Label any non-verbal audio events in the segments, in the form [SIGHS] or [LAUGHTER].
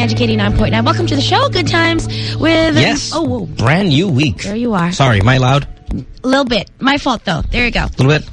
Magic 89.9. Welcome to the show. Good times with... Yes. Oh, whoa. Brand new week. There you are. Sorry, am I loud? A little bit. My fault, though. There you go. A little bit?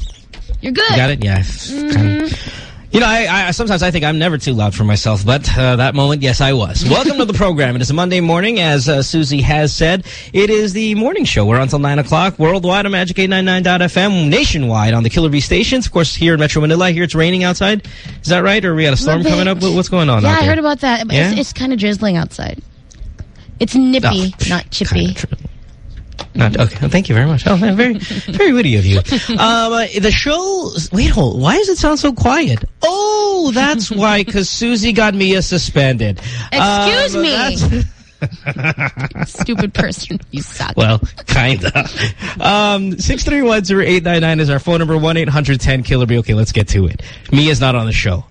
You're good. You got it? Yeah. Mm-hmm. Kind of. You know, I, I, sometimes I think I'm never too loud for myself, but uh, that moment, yes, I was. [LAUGHS] Welcome to the program. It is a Monday morning, as uh, Susie has said. It is the morning show. We're until 9 o'clock worldwide on Magic899.fm, nationwide on the Killer Bee stations. Of course, here in Metro Manila, here it's raining outside. Is that right? Or we got a storm coming up? What's going on Yeah, I heard about that. Yeah? It's, it's kind of drizzling outside. It's nippy, Oh, not chippy. Not, okay, thank you very much. Oh, very, very witty of you. [LAUGHS] Um, uh, the show, wait, hold, why does it sound so quiet? Oh, that's why, because Susie got Mia suspended. Excuse Um, me. [LAUGHS] Stupid person. You suck. Well, kinda. Um, 631-0899 is our phone number, 1-800-10-KILLER B. Okay, let's get to it. Mia's not on the show.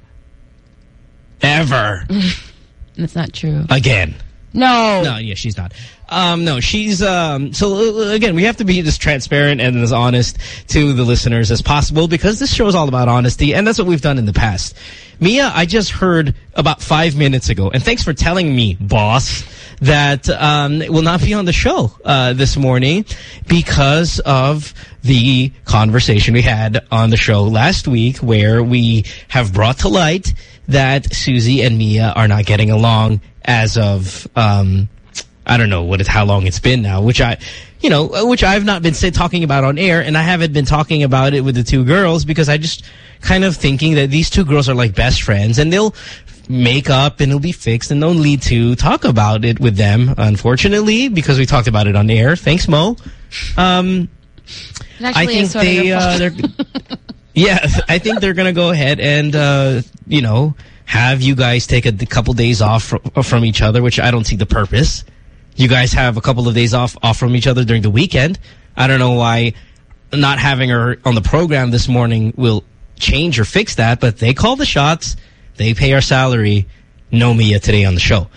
Ever. [LAUGHS] That's not true. Again. No. No, yeah, she's not. Um, no, she's, um, so uh, again, we have to be as transparent and as honest to the listeners as possible because this show is all about honesty and that's what we've done in the past. Mia, I just heard about five minutes ago, and thanks for telling me, boss, that, um, will not be on the show, uh, this morning because of the conversation we had on the show last week where we have brought to light that Susie and Mia are not getting along as of, um, I don't know what it, how long it's been now, which I, you know, which I've not been say, talking about on air, and I haven't been talking about it with the two girls because I just kind of thinking that these two girls are like best friends, and they'll make up and it'll be fixed, and no need to talk about it with them, unfortunately, because we talked about it on air. Thanks, Mo. Um, I think is they, uh, they're, [LAUGHS] yeah, [LAUGHS] I think they're gonna go ahead and, uh, you know, have you guys take a couple days off from, from each other, which I don't see the purpose. You guys have a couple of days off off from each other during the weekend. I don't know why not having her on the program this morning will change or fix that, but they call the shots. They pay our salary. No Mia today on the show.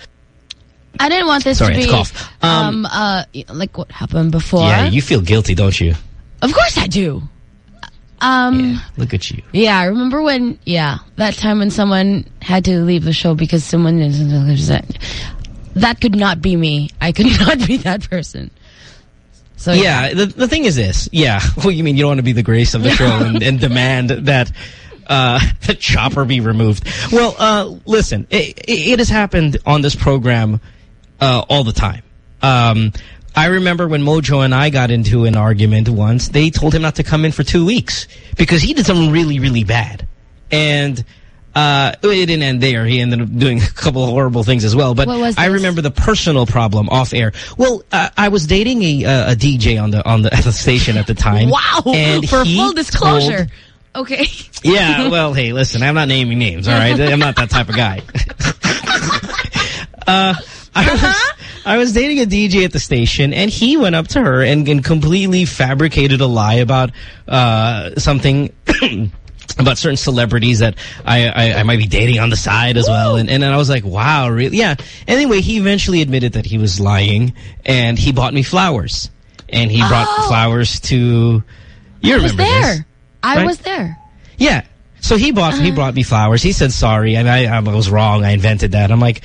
I didn't want this Sorry, to be cough. um, uh, like what happened before. Yeah, you feel guilty, don't you? Of course I do. Um, Yeah, look at you. yeah. I remember when, yeah, that time when someone had to leave the show because someone that could not be me. I could [LAUGHS] not be that person. So Yeah, the, the thing is this. Yeah, [LAUGHS] well, you mean you don't want to be the grace of the show and, and [LAUGHS] demand that uh, the chopper be removed. Well, uh, listen, it, it has happened on this program uh, all the time. Um, I remember when Mojo and I got into an argument once, they told him not to come in for two weeks because he did something really, really bad. And uh, it didn't end there. He ended up doing [LAUGHS] a couple of horrible things as well. But I remember the personal problem off air. Well, uh, I was dating a, uh, a DJ on the on the, [LAUGHS] at the station at the time. Wow. And For he full disclosure. okay. [LAUGHS] yeah, well, hey, listen, I'm not naming names, all right? I'm not that type of guy. uh, I, was, Uh-huh. I was dating a DJ at the station, and he went up to her and, and completely fabricated a lie about uh, something... [COUGHS] about certain celebrities that I, I, I might be dating on the side as well. And, and then I was like, wow, really? Yeah. Anyway, he eventually admitted that he was lying, and he bought me flowers. And he brought Oh. flowers to... You I was there. this. I right? was there. Yeah. So he bought he brought me flowers. He said sorry, and I, I was wrong. I invented that. I'm like,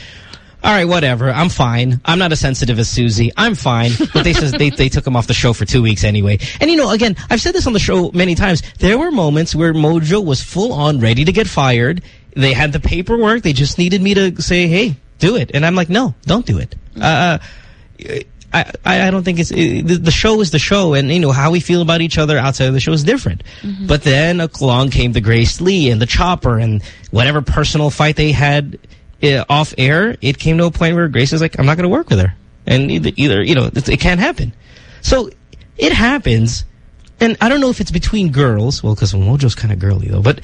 all right, whatever. I'm fine. I'm not as sensitive as Susie. I'm fine. But they says they they took him off the show for two weeks anyway. And you know, again, I've said this on the show many times. There were moments where Mojo was full on ready to get fired. They had the paperwork. They just needed me to say, hey, do it. And I'm like, no, don't do it. Uh, I, I I don't think it's it, the, show is the show, and you know how we feel about each other outside of the show is different. But then along came the Grace Lee and the Chopper and whatever personal fight they had uh, off air. It came to a point where Grace is like, "I'm not going to work with her," and either either you know it, it can't happen. So it happens. And I don't know if it's between girls. Well, because Mojo's kind of girly, though. But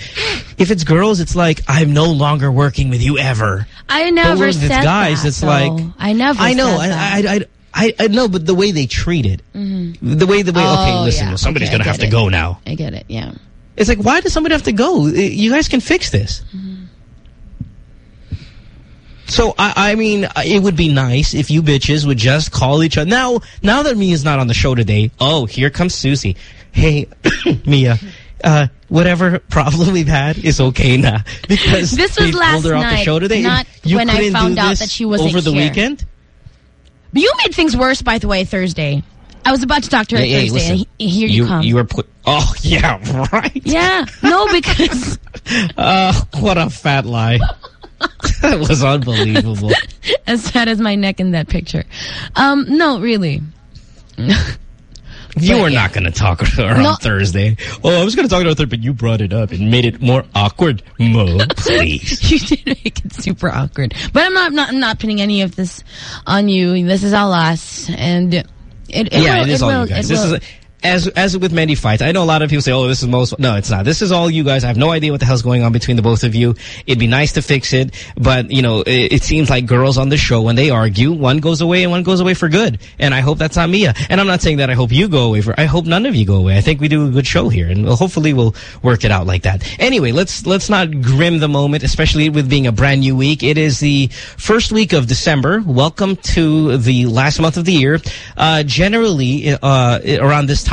if it's girls, it's like, I'm no longer working with you ever. I But never with said guys, that, it's though. like I never I know. said I, that. I, I, I, I know, but the way they treat it, mm-hmm. the way the way. okay, Oh, listen, yeah. well, somebody's Okay, gonna have get to go now. I get it, yeah. It's like, why does somebody have to go? You guys can fix this. Mm-hmm. So, I, I mean, uh, it would be nice if you bitches would just call each other. Now, now that Mia's not on the show today, oh, here comes Susie. Hey, [COUGHS] Mia, uh, whatever problem we've had is okay now [LAUGHS] because This was last pulled her off the night, show today. not you when I found out that she wasn't over the here. weekend. But you made things worse, by the way, Thursday. I was about to talk to her yeah, Thursday, listen. and he- here you, come. You were put. Oh [LAUGHS] yeah, right. yeah, no, because [LAUGHS] Uh, what a fat lie. [LAUGHS] that was unbelievable. [LAUGHS] as sad as my neck in that picture. Um, no, really. You But, were not going to talk [LAUGHS] to her No. on Thursday. Oh, I was going to talk to her, Thursday, but you brought it up and made it more awkward. Mo, please. You did make it super awkward. But I'm not, I'm not, I'm not pinning any of this on you. This is all us. And it, it yeah, will, it is it all will, you guys. This will. is as as with many fights. I know a lot of people say, "Oh, this is most." No, it's not. This is all you guys. I have no idea what the hell's going on between the both of you. It'd be nice to fix it, but you know, it, it seems like girls on the show when they argue, one goes away and one goes away for good. And I hope that's not Mia. And I'm not saying that I hope you go away for. I hope none of you go away. I think we do a good show here, and hopefully we'll work it out like that. Anyway, let's let's not grim the moment, especially with being a brand new week. It is the first week of December. Welcome to the last month of the year. Uh, generally, uh, around this time,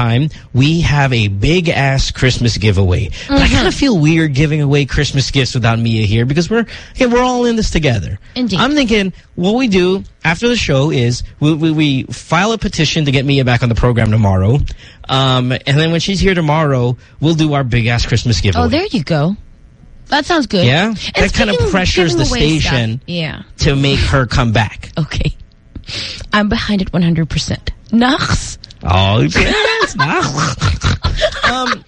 we have a big ass Christmas giveaway. But I kind of feel weird giving away Christmas gifts without Mia here because we're yeah, we're all in this together. Indeed. I'm thinking what we do after the show is we, we, we file a petition to get Mia back on the program tomorrow. Um, and then when she's here tomorrow, we'll do our big ass Christmas giveaway. Oh, there you go. That sounds good. Yeah? And That kind of pressures the station. stuff- yeah. to make her come back. Okay. I'm behind it 100%. Nachts. Oh, yes. [LAUGHS] um,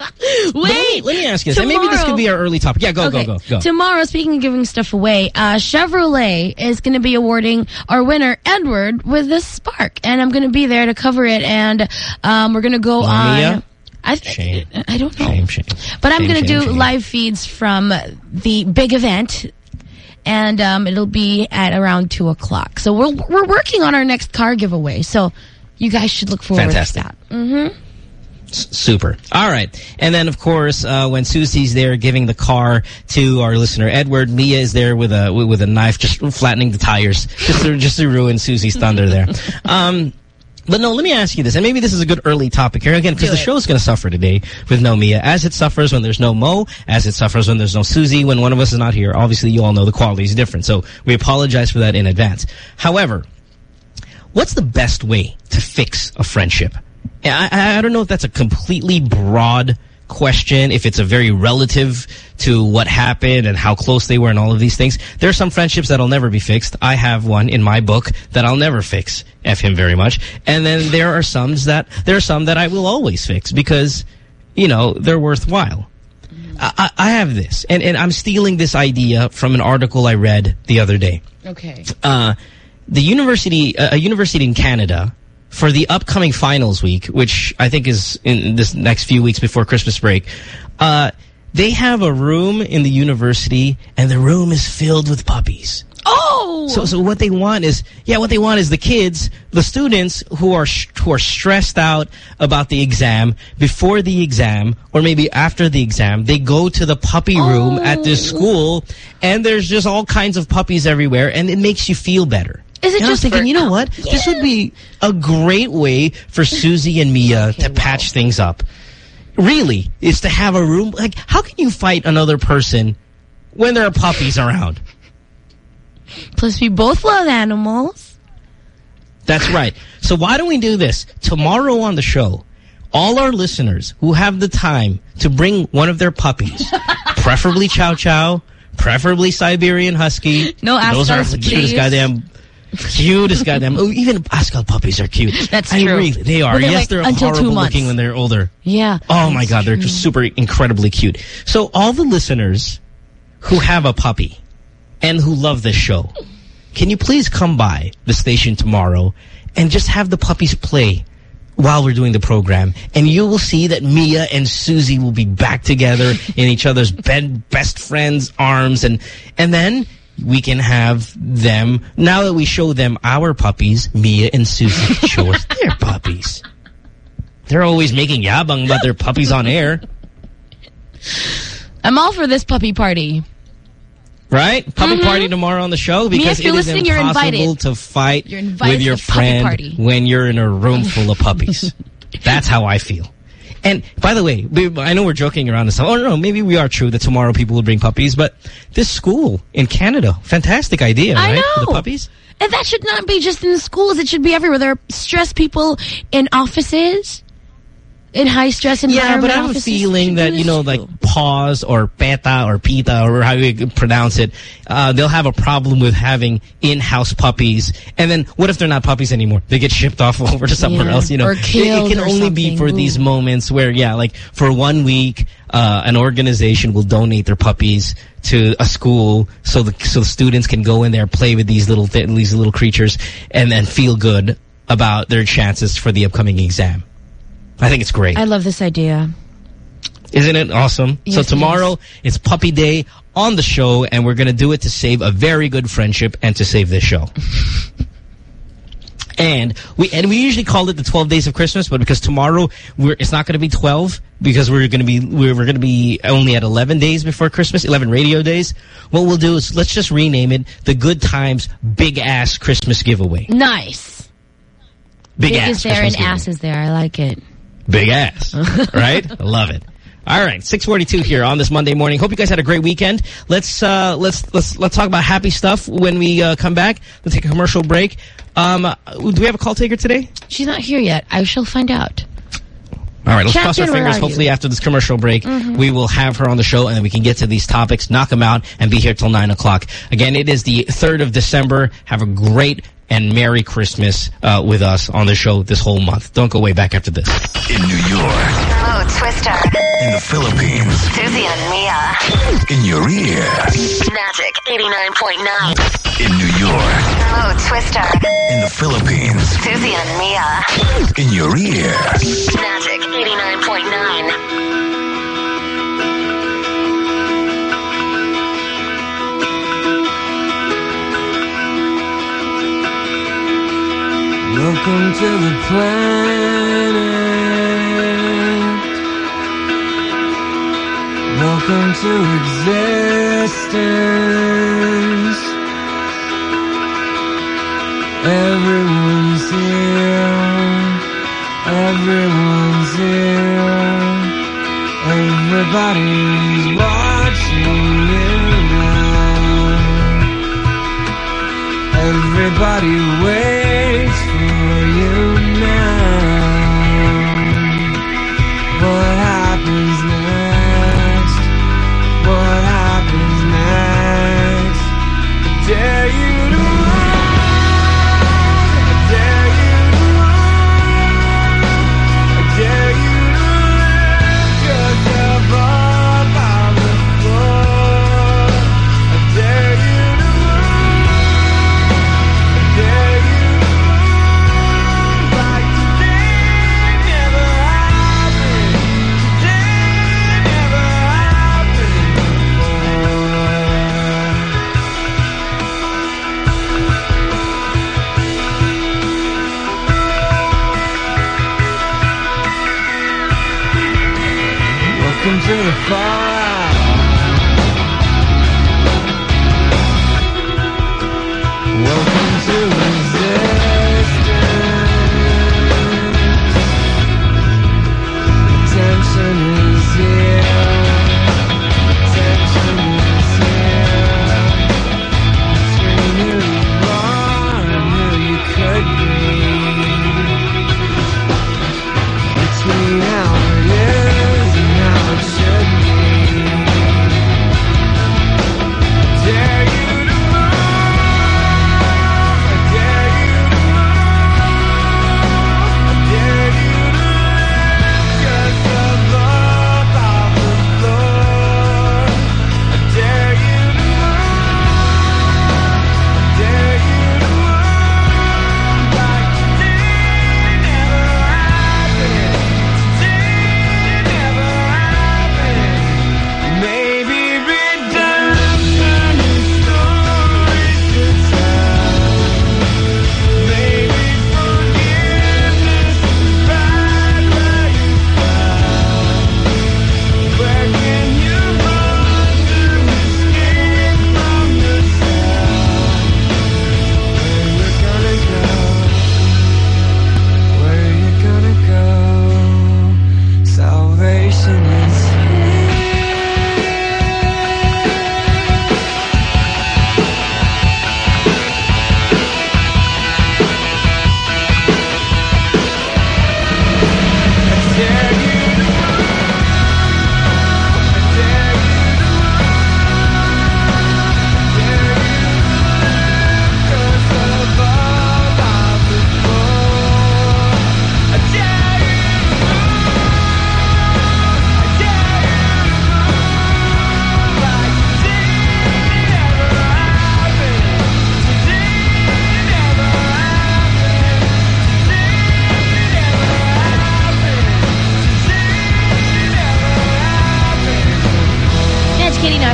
Wait. Wait, let me ask you this. And maybe this could be our early topic. Yeah, go, Okay. go, go, go. Tomorrow, speaking of giving stuff away, uh, Chevrolet is going to be awarding our winner, Edward, with this Spark. And I'm going to be there to cover it. And um, we're going to go on... I, Shame. I don't know. Shame, shame. But I'm going to do shame. live feeds from the big event. And um, it'll be at around 2 o'clock. So we're, we're working on our next car giveaway. So you guys should look forward Fantastic. to that. Mm-hmm. Super. All right. And then, of course, uh, when Susie's there giving the car to our listener, Edward, Mia is there with a with a knife just flattening the tires [LAUGHS] just to, just to ruin Susie's thunder there. [LAUGHS] Um, but no, let me ask you this, and maybe this is a good early topic here again, because the show is going to suffer today with no Mia, as it suffers when there's no Mo, as it suffers when there's no Susie, when one of us is not here. Obviously, you all know the quality is different, so we apologize for that in advance. However, what's the best way to fix a friendship? I, I, I don't know if that's a completely broad question, if it's a very relative to what happened and how close they were and all of these things. There are some friendships that'll never be fixed. I have one in my book that I'll never fix. F him very much. And then there are some that there are some that I will always fix because, you know, they're worthwhile. I, I I have this, and, and I'm stealing this idea from an article I read the other day Okay. uh, the university, uh, a university in Canada, for the upcoming finals week, which I think is in this next few weeks before Christmas break, uh, they have a room in the university, and the room is filled with puppies. Oh! So, so what they want is, yeah, what they want is the kids, the students who are who are stressed out about the exam before the exam, or maybe after the exam, they go to the puppy room at this Oh. school, and there's just all kinds of puppies everywhere, and it makes you feel better. Is it and I was just thinking, you know what? This would be a great way for Susie and Mia Okay, to patch things up. Really, is to have a room. Like, how can you fight another person when there are puppies around? Plus, we both love animals. That's right. So why don't we do this? Tomorrow on the show, all our listeners who have the time to bring one of their puppies, [LAUGHS] preferably Chow Chow, preferably Siberian Husky. No Those are the cutest goddamn... Cutest goddamn... Oh, even Askal puppies are cute. That's I true. Really, they are. They're yes, like they're horrible looking when they're older. Yeah. Oh my God, they're just super incredibly cute. So all the listeners who have a puppy and who love this show, can you please come by the station tomorrow and just have the puppies play while we're doing the program? And you will see that Mia and Susie will be back together in each other's bed, best friends' arms. And, and then we can have them, now that we show them our puppies, Mia and Susie can [LAUGHS] show us their puppies. They're always making yabang about their puppies on air. I'm all for this puppy party. Right? Puppy mm-hmm. party tomorrow on the show because you're it is impossible to fight with your to the puppy friend when you're in a room full of puppies. [LAUGHS] That's how I feel. And by the way, I know we're joking around this. Oh, no, maybe we are true that tomorrow people will bring puppies. But this school in Canada, fantastic idea, I right? Know. For the puppies. And that should not be just in schools. It should be everywhere. There are stressed people in offices in high stress environment. Yeah, but I have a feeling that, you know, like PAWS or PETA or PETA or how you pronounce it, uh, they'll have a problem with having in-house puppies. And then what if they're not puppies anymore? They get shipped off [LAUGHS] over to somewhere yeah. else, you know. Or killed it, it can only something. be for Ooh. these moments where, yeah, like for one week, uh, an organization will donate their puppies to a school so the so the students can go in there, play with these little th these little creatures, and then feel good about their chances for the upcoming exam. I think it's great. I love this idea. Isn't it awesome? Yes, so tomorrow it's puppy day on the show and we're going to do it to save a very good friendship and to save this show. [LAUGHS] and we and we usually call it the 12 days of Christmas, but because tomorrow we're it's not going to be 12 because we're going to be we're, we're going to be only at 11 days before Christmas, 11 radio days. What we'll do is let's just rename it the Good Times Big Ass Christmas Giveaway. Nice. Big, Big ass is there and ass is there. I like it. Big ass, [LAUGHS] right? I love it. All right, 642 here on this Monday morning. Hope you guys had a great weekend. Let's uh, let's let's let's talk about happy stuff when we uh, come back. Let's take a commercial break. Um, uh, do we have a call taker today? She's not here yet. I shall find out. All right, let's cross our fingers. Hopefully you? after this commercial break, Mm-hmm. we will have her on the show and then we can get to these topics, knock them out, and be here till 9 o'clock. Again, it is the 3rd of December. Have a great and Merry Christmas uh, with us on the show this whole month. Don't go way back after this. In New York, Mo Twister, in the Philippines, Susie and Mia. in your ear. Magic 89.9. In New York, Mo Twister, in the Philippines, Susie and Mia. in your ear. Magic 89.9. Welcome to the planet. Welcome to existence. Everyone's here. Everyone's here. Everybody's watching you now. Everybody To the fallout.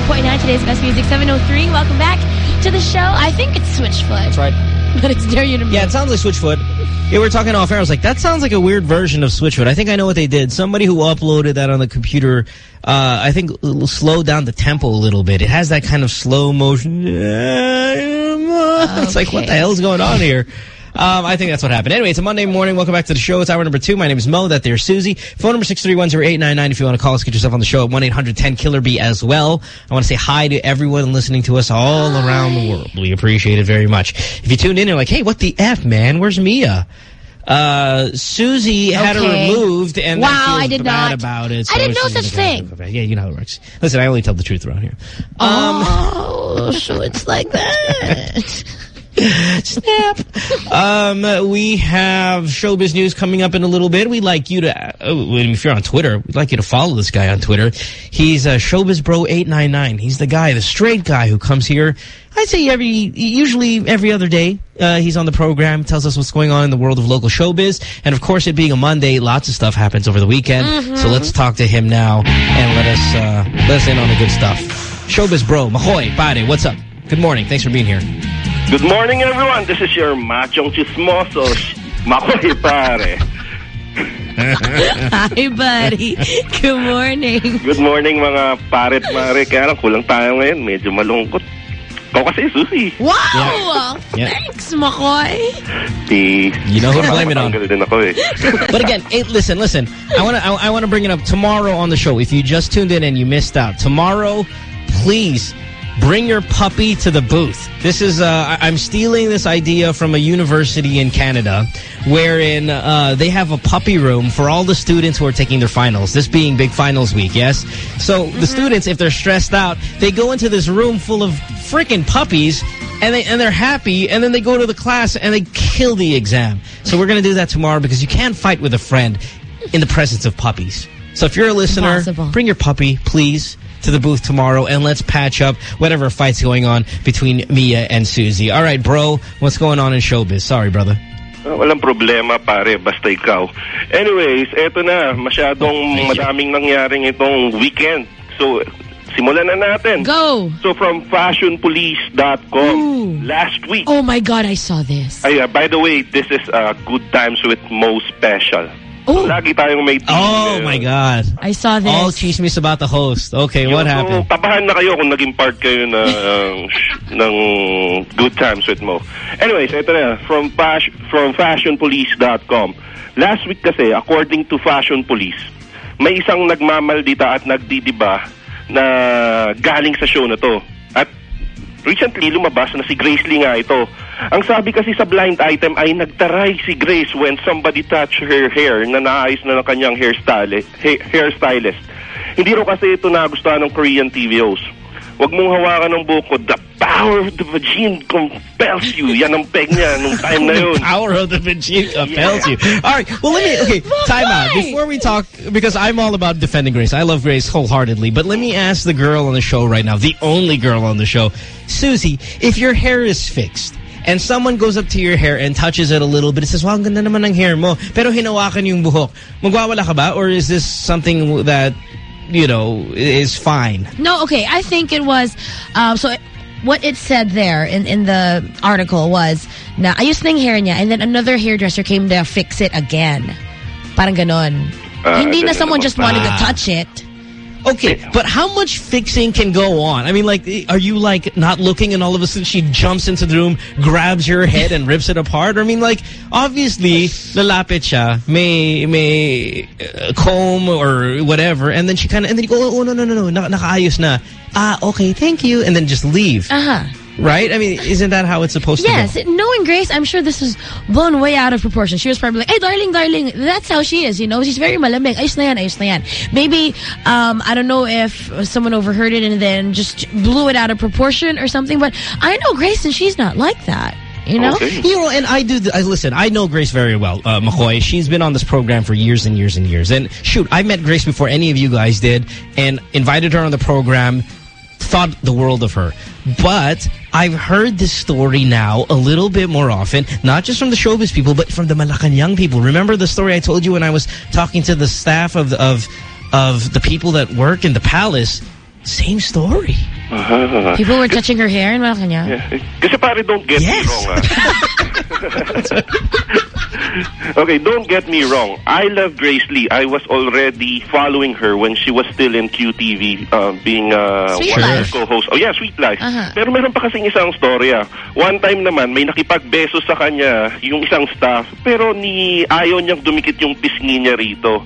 K89.9, today's best music, 703. Welcome back to the show. I think it's Switchfoot. That's right. [LAUGHS] But it's Dare You to Move. Yeah, it sounds like Switchfoot. Yeah, we are talking off air. I was like, that sounds like a weird version of Switchfoot. I think I know what they did. Somebody who uploaded that on the computer, uh, I think slowed down the tempo a little bit. It has that kind of slow motion. [LAUGHS] It's like, what the Okay. hell is going on here? Um, I think that's what happened. Anyway, it's a Monday morning. Welcome back to the show. It's hour number two. My name is Mo. That there's Susie. Phone number 631-0899 if you want to call us. Get yourself on the show at 1-800-10-KILLER-B as well. I want to say hi to everyone listening to us all around the world. We appreciate it very much. If you tuned in, you're like, hey, what the F, man? Where's Mia? Uh, Susie had her removed and Wow, I did not. about it. I didn't know such thing. Yeah, you know how it works. Listen, I only tell the truth around here. Um, Oh, so it's like that. [LAUGHS] [LAUGHS] Snap. um, we have showbiz news coming up in a little bit. We'd like you to, uh, if you're on Twitter, we'd like you to follow this guy on Twitter. He's uh, Showbiz Bro 899. He's the guy, the straight guy who comes here. I'd say every, usually every other day. Uh, he's on the program, tells us what's going on in the world of local showbiz. And of course, it being a Monday, lots of stuff happens over the weekend. So let's talk to him now and let us, uh, let us in on the good stuff. Showbiz Bro, Makoy, Pare, what's up? Good morning. Thanks for being here. Good morning, everyone. This is your machong chismoso, Makoy Pare. [LAUGHS] Hi, buddy. Good morning. Good morning, mga paret mare. Kaya lang, kulang tayo ngayon. Medyo malungkot. Ikaw kasi, Susi. Wow! Yeah. Thanks, Makoy. Di... You know who to blame it on. Din ako eh. [LAUGHS] But again, hey, listen, listen. I want to I, I want to bring it up tomorrow on the show. If you just tuned in and you missed out, tomorrow, please bring your puppy to the booth. This is uh, I'm stealing this idea from a university in Canada, wherein uh, they have a puppy room for all the students who are taking their finals. This being big finals week, yes. So the students, if they're stressed out, they go into this room full of freaking puppies and they and they're happy and then they go to the class and they kill the exam. So we're going to do that tomorrow because you can't fight with a friend in the presence of puppies. So if you're a listener, Impossible. bring your puppy, please, to the booth tomorrow and let's patch up whatever fight's going on between Mia and Susie. All right, bro, what's going on in showbiz? Sorry, brother. Ah, Walang problema, pare. Basta ikaw. Anyways, eto na. Masyadong Thank madaming nangyaring itong weekend. So, simulan na natin. Go. So, from fashionpolice.com, last week, Oh, my God, I saw this. Ay, uh, by the way, this is uh, Good Times with Mo Special. Oh, Lagi tayong may team. Oh, eh. my God. I saw this. All chismis about the host. Okay, Yung- what so, happened? tabahan na kayo kung naging part kayo na, uh, [LAUGHS] sh- ng Good Times with Mo. Anyways, ito na. From, fash- from fashionpolice.com. Last week kasi, according to Fashion Police, may isang nagmamaldita at nagdidiba na galing sa show na to. At recently lumabas na si Grace Lee nga ito. Ang sabi kasi sa blind item ay nagtaray si Grace when somebody touched her hair na naayos na ng kanyang hairstylist. Ha- hairstylist. Hindi raw kasi ito nagustuhan ng Korean TV host. Huwag mong hawakan ng buko. The power of the vagine compels you. Yan ang peg niya nung time na yun. [LAUGHS] power of the machine compels you. All right. Well, let me, [LAUGHS] okay, time out. Before we talk, because I'm all about defending Grace. I love Grace wholeheartedly. But let me ask the girl on the show right now, the only girl on the show. Susie, if your hair is fixed, and someone goes up to your hair and touches it a little bit, it says, wow, ang ganda naman ng hair mo, pero hinawakan yung buhok, magwawala ka ba? Or is this something that, you know, is fine? No, okay. I think it was, um, so it, what it said there in, in the article was, na ayos na yung hair niya, and then another hairdresser came to fix it again. Parang ganon. Ah, Hindi na someone just wanted to touch it. Okay, but how much fixing can go on? I mean, like, are you, like, not looking and all of a sudden she jumps into the room, grabs your head and rips it apart? Or I mean, like, obviously, lalapit siya, may, may uh, comb or whatever, and then she kind of, and then you go, oh, no, no, no, no, na nakaayos na. Ah, okay, thank you, and then just leave. Uh-huh. Right? I mean, isn't that how it's supposed to be? Yes, knowing Grace, I'm sure this is blown way out of proportion. She was probably like, hey, darling, darling, that's how she is, you know? She's very malamig. Ayos na yan, ayos na yan. Maybe, um, I don't know if someone overheard it and then just blew it out of proportion or something, but I know Grace and she's not like that, you know? Okay. You know, and I do. I listen. I know Grace very well, uh, Makoy. She's been on this program for years and years and years. And shoot, I met Grace before any of you guys did, and invited her on the program. Thought the world of her, but I've heard this story now a little bit more often, not just from the showbiz people, but from the Malacanang people. Remember the story I told you when I was talking to the staff of of of the people that work in the palace Same story. Ah. People were touching her hair in Malacanang. Yeah. Kasi pare, don't get Yes. me wrong. [LAUGHS] [LAUGHS] ah. okay, don't get me wrong. I love Grace Lee. I was already following her when she was still in QTV, uh, being uh, Sweet one Life. co-host. Oh yeah, Sweet Life. Aha. Pero meron pa kasing isang storya. One time naman, may nakipagbeso sa kanya yung isang staff, pero ni ayaw niyang dumikit yung pisngi niya rito.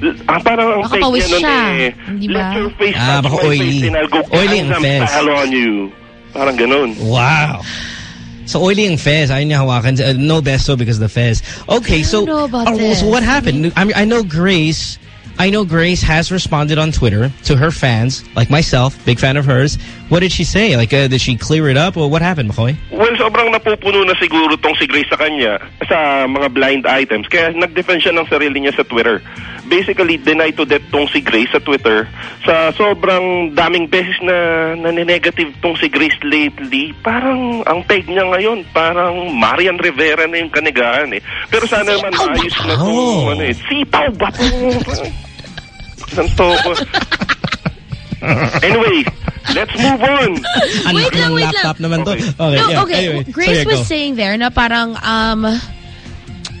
L- Ah, parang ang fake niya nun eh. Let your face Ah, touch baka my oily. face and I'll go Oily ang Gangnam fez. style on you. Parang ganun. Wow. So oily ang fez. I know hawakan. Uh, no beso because of the fez. Okay, so, well, so what happened? I mean, I know Grace. I know Grace has responded on Twitter to her fans, like myself, big fan of hers. What did she say? Like, uh, did she clear it up, or what happened, Makoy? Well, sobrang napupuno na siguro tong si Grace sa kanya sa mga blind items. Kaya nag-defend siya ng sarili niya sa Twitter. Basically, deny to death tong si Grace sa Twitter. Sa sobrang daming beses na naninegative tong si Grace lately, parang ang take niya ngayon, parang Marian Rivera na yung kanigaan eh. Pero sana naman Sipaw ba maayos na to? tong ano eh. Sipaw ba to? [LAUGHS] Santo ko. Anyway, let's move on. Anak Wait lang, wait laptop lang. naman to. Okay. Okay, no, yeah. okay. Anyway, Grace so yeah, was go. saying there na parang um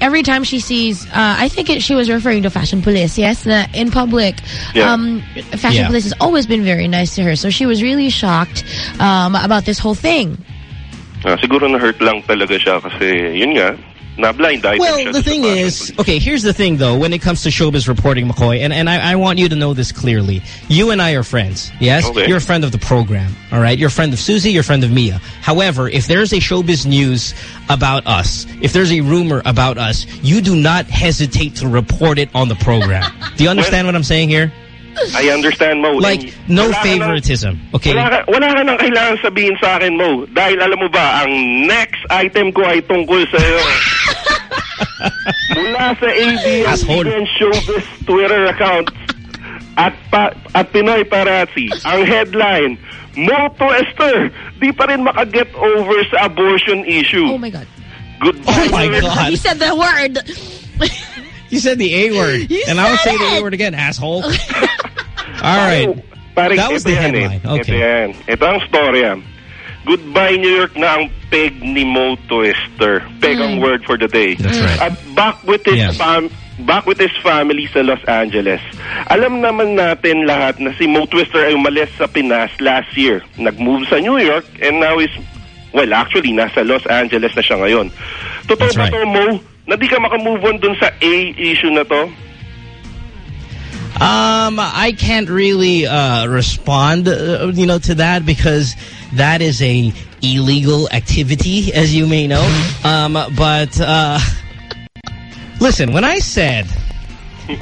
every time she sees uh, I think it, she was referring to Fashion Police, yes, na in public. Yeah. Um Fashion Yeah. Police has always been very nice to her. So she was really shocked um about this whole thing. Ah, siguro na-hurt lang talaga siya kasi yun nga, na-blind item Well, the thing is, okay, here's the thing, though, when it comes to showbiz reporting, Makoy, and, and I, I want you to know this clearly. You and I are friends, yes? Okay. You're a friend of the program, all right? You're a friend of Susie, you're a friend of Mia. However, if there's a showbiz news about us, if there's a rumor about us, you do not hesitate to report it on the program. do you understand what I'm saying here? I understand, Mo. Like, And no favoritism, nang- okay? Wala ka, wala ka nang kailangan sabihin sa akin, Mo. Dahil alam mo ba, ang next item ko ay tungkol sa iyo. [LAUGHS] Mula sa Asshole. ABS Showbiz Twitter account at, pa, at Pinoy Parazzi, ang headline, Mo Twister, di pa rin makaget over sa abortion issue. Oh my god. Oh Goodbye. my God. He said the word. You said the A word, You and I would say said the it. A word again, asshole. [LAUGHS] All right. Pare, That was the yan headline. Eh. Ito Okay. yan. Ito ang storya. Goodbye New York na ang peg ni Mo Twister. Peg ang word for the day. That's right. At back with his Yeah. fam back with his family sa Los Angeles. Alam naman natin lahat na si Mo Twister ay umalis sa Pinas last year. Nag-move sa New York and now is well, actually nasa Los Angeles na siya ngayon. Totoo That's ba right. to, Mo? Na di ka makamove on dun sa A issue na to? Um, I can't really uh, respond, uh, you know, to that because that is a illegal activity, as you may know. Um, but uh, listen, when I said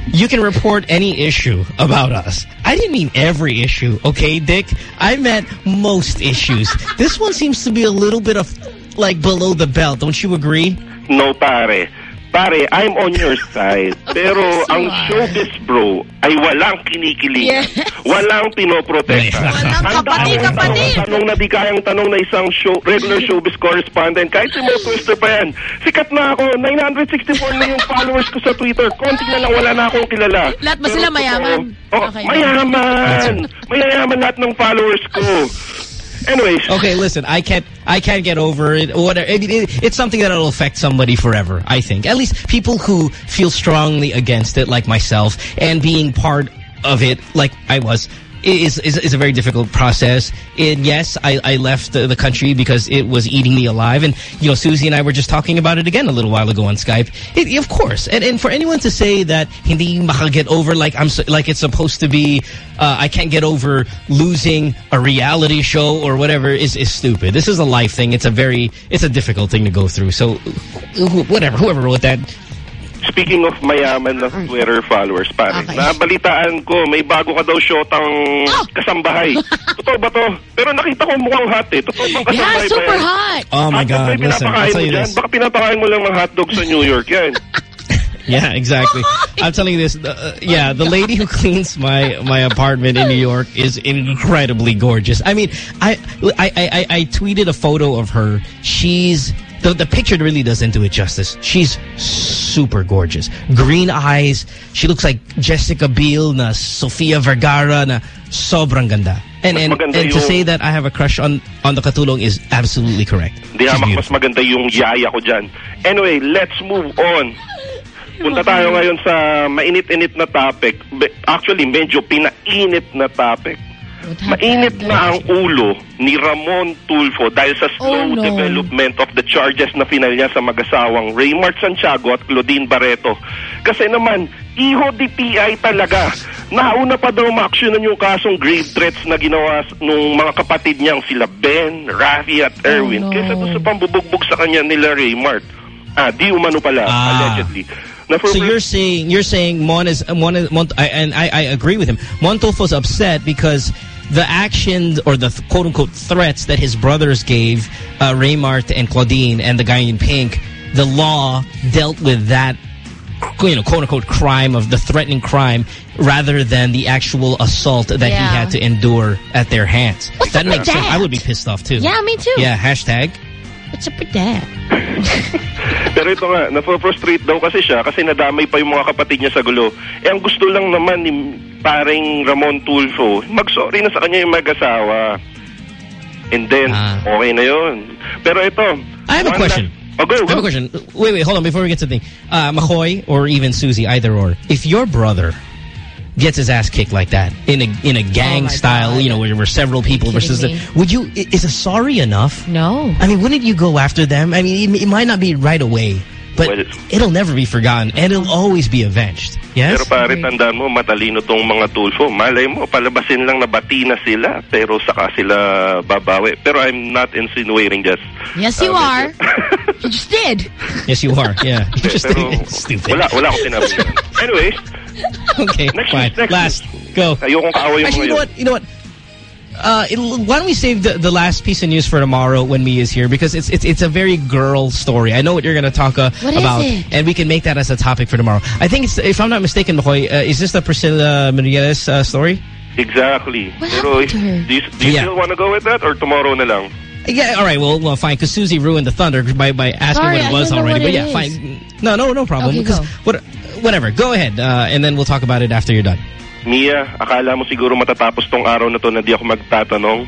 you can report any issue about us, I didn't mean every issue, okay, Dick? I meant most issues. This one seems to be a little bit of like below the belt. Don't you agree? No, pare. Pare, I'm on your side. [LAUGHS] Pero ang showbiz, bro, ay walang kinikilingan. Yes. Walang pinoprotekta. Walang Ang kapatid, daming kapatid. tanong, na di kayang tanong na isang show, regular showbiz correspondent. Kahit si Mo Twister pa yan. Sikat na ako. 964 na yung followers ko sa Twitter. Konti na lang, wala na akong kilala. Lahat ba sila mayaman? Oh, Okay. mayaman. Mayayaman lahat ng followers ko. Anyways, Okay, listen, I can't, I can't get over it. Whatever. I mean, it, it's something that'll affect somebody forever. I think. At least people who feel strongly against it, like myself, and being part of it, like I was, is is, is a very difficult process. And yes, I, I left the, the country because it was eating me alive. And you know, Susie and I were just talking about it again a little while ago on Skype. It, of course, and and for anyone to say that hindi get over like I'm like it's supposed to be, uh, I can't get over losing a reality show or whatever is is stupid. This is a life thing. It's a very it's a difficult thing to go through. So wh- whatever, whoever wrote that. Speaking of mayaman na Twitter followers, pare, Okay. nabalitaan ko, may bago ka daw shotang Ah! kasambahay. [LAUGHS] Totoo ba to? Pero nakita ko mukhang hot eh. Totoo bang kasambahay Yeah, super yan? hot. Oh my God! Listen, I'll tell you this. Baka pinapakain mo lang ng hotdog sa New York yan. [LAUGHS] Yeah, exactly. [LAUGHS] I'm telling you this. Uh, yeah, the lady who cleans my my apartment in New York is incredibly gorgeous. I mean, I I I, I tweeted a photo of her. She's the the picture really doesn't do it justice. She's super gorgeous. Green eyes. She looks like Jessica Biel na Sofia Vergara na sobrang ganda. And Mas and, and to say that I have a crush on on the Katulong is absolutely correct. Hindi She's ah, mas maganda yung yaya ko dyan. Anyway, let's move on. Punta tayo ngayon sa mainit-init na topic. Actually, medyo pinainit na topic. Mainit na ang ulo ni Ramon Tulfo dahil sa slow Oh, no. development of the charges na final niya sa mag-asawang Raymart Santiago at Claudine Barreto. Kasi naman, iho DPI talaga. Nauna pa daw maaksyonan yung kasong grave threats na ginawa nung mga kapatid niyang sila Ben, Rafi at Erwin. no. Kaysa doon sa pambubugbog sa kanya nila Raymart. Ah, di umano pala, Ah. allegedly. So you're saying you're saying Mon is Mon, is, Mon I, and I, I agree with him. Mon Tulfo's upset because the actions or the quote unquote threats that his brothers gave uh, Raymart and Claudine and the guy in pink, the law dealt with that you know quote unquote crime of the threatening crime rather than the actual assault that he had to endure at their hands. What's that up with sense. that? I would be pissed off too. Yeah, me too. Yeah. Hashtag. What's up with that? [LAUGHS] Pero ito nga, na-frustrate daw kasi siya kasi nadamay pa yung mga kapatid niya sa gulo. Eh, ang gusto lang naman ni paring Ramon Tulfo, mag-sorry na sa kanya yung mag-asawa. And then, Ah. okay na yun. Pero ito, I have a question. Oh, go, I have a question. Wait, wait, hold on. Before we get to the thing, uh, Makoy or even Susie, either or, if your brother gets his ass kicked like that in a in a gang Oh style, God. you know, where, where several people versus the, would you? Is a sorry enough? No. I mean, wouldn't you go after them? I mean, it, it might not be right away, but Well- it'll never be forgotten, and it'll always be avenged. Yes. Pero pare, tandaan mo, matalino tong mga Tulfo. Malay mo, palabasin lang na bati na sila, pero saka sila babawi. Pero I'm not insinuating just. Yes, you uh, are. [LAUGHS] You just did. yes, you are. Yeah. You're just Pero [LAUGHS] stupid. wala, wala akong sinabi. Anyways, [LAUGHS] okay, Next fine. news, next Last, go. ayokong kaaway Actually, you know what? You know what? Uh, it'll- why don't we save the, the last piece of news for tomorrow when Mia is here because it's it's it's a very girl story. I know what you're going to talk uh, about, and we can make that as a topic for tomorrow. I think it's if I'm not mistaken, Makoy, uh, is this the Priscilla Meirelles uh, story? Exactly. What Pero, happened to her? do you, do you Yeah. still want to go with that or tomorrow na lang? Yeah, all right. Well, well, fine. Because Susie ruined the thunder by by asking Sorry, what it I was don't know already. what But it yeah, is. fine. No, no, no problem. Okay, Because go. what, whatever. Go ahead, uh, and then we'll talk about it after you're done. Mia, akala mo siguro matatapos tong araw na to na di ako magtatanong?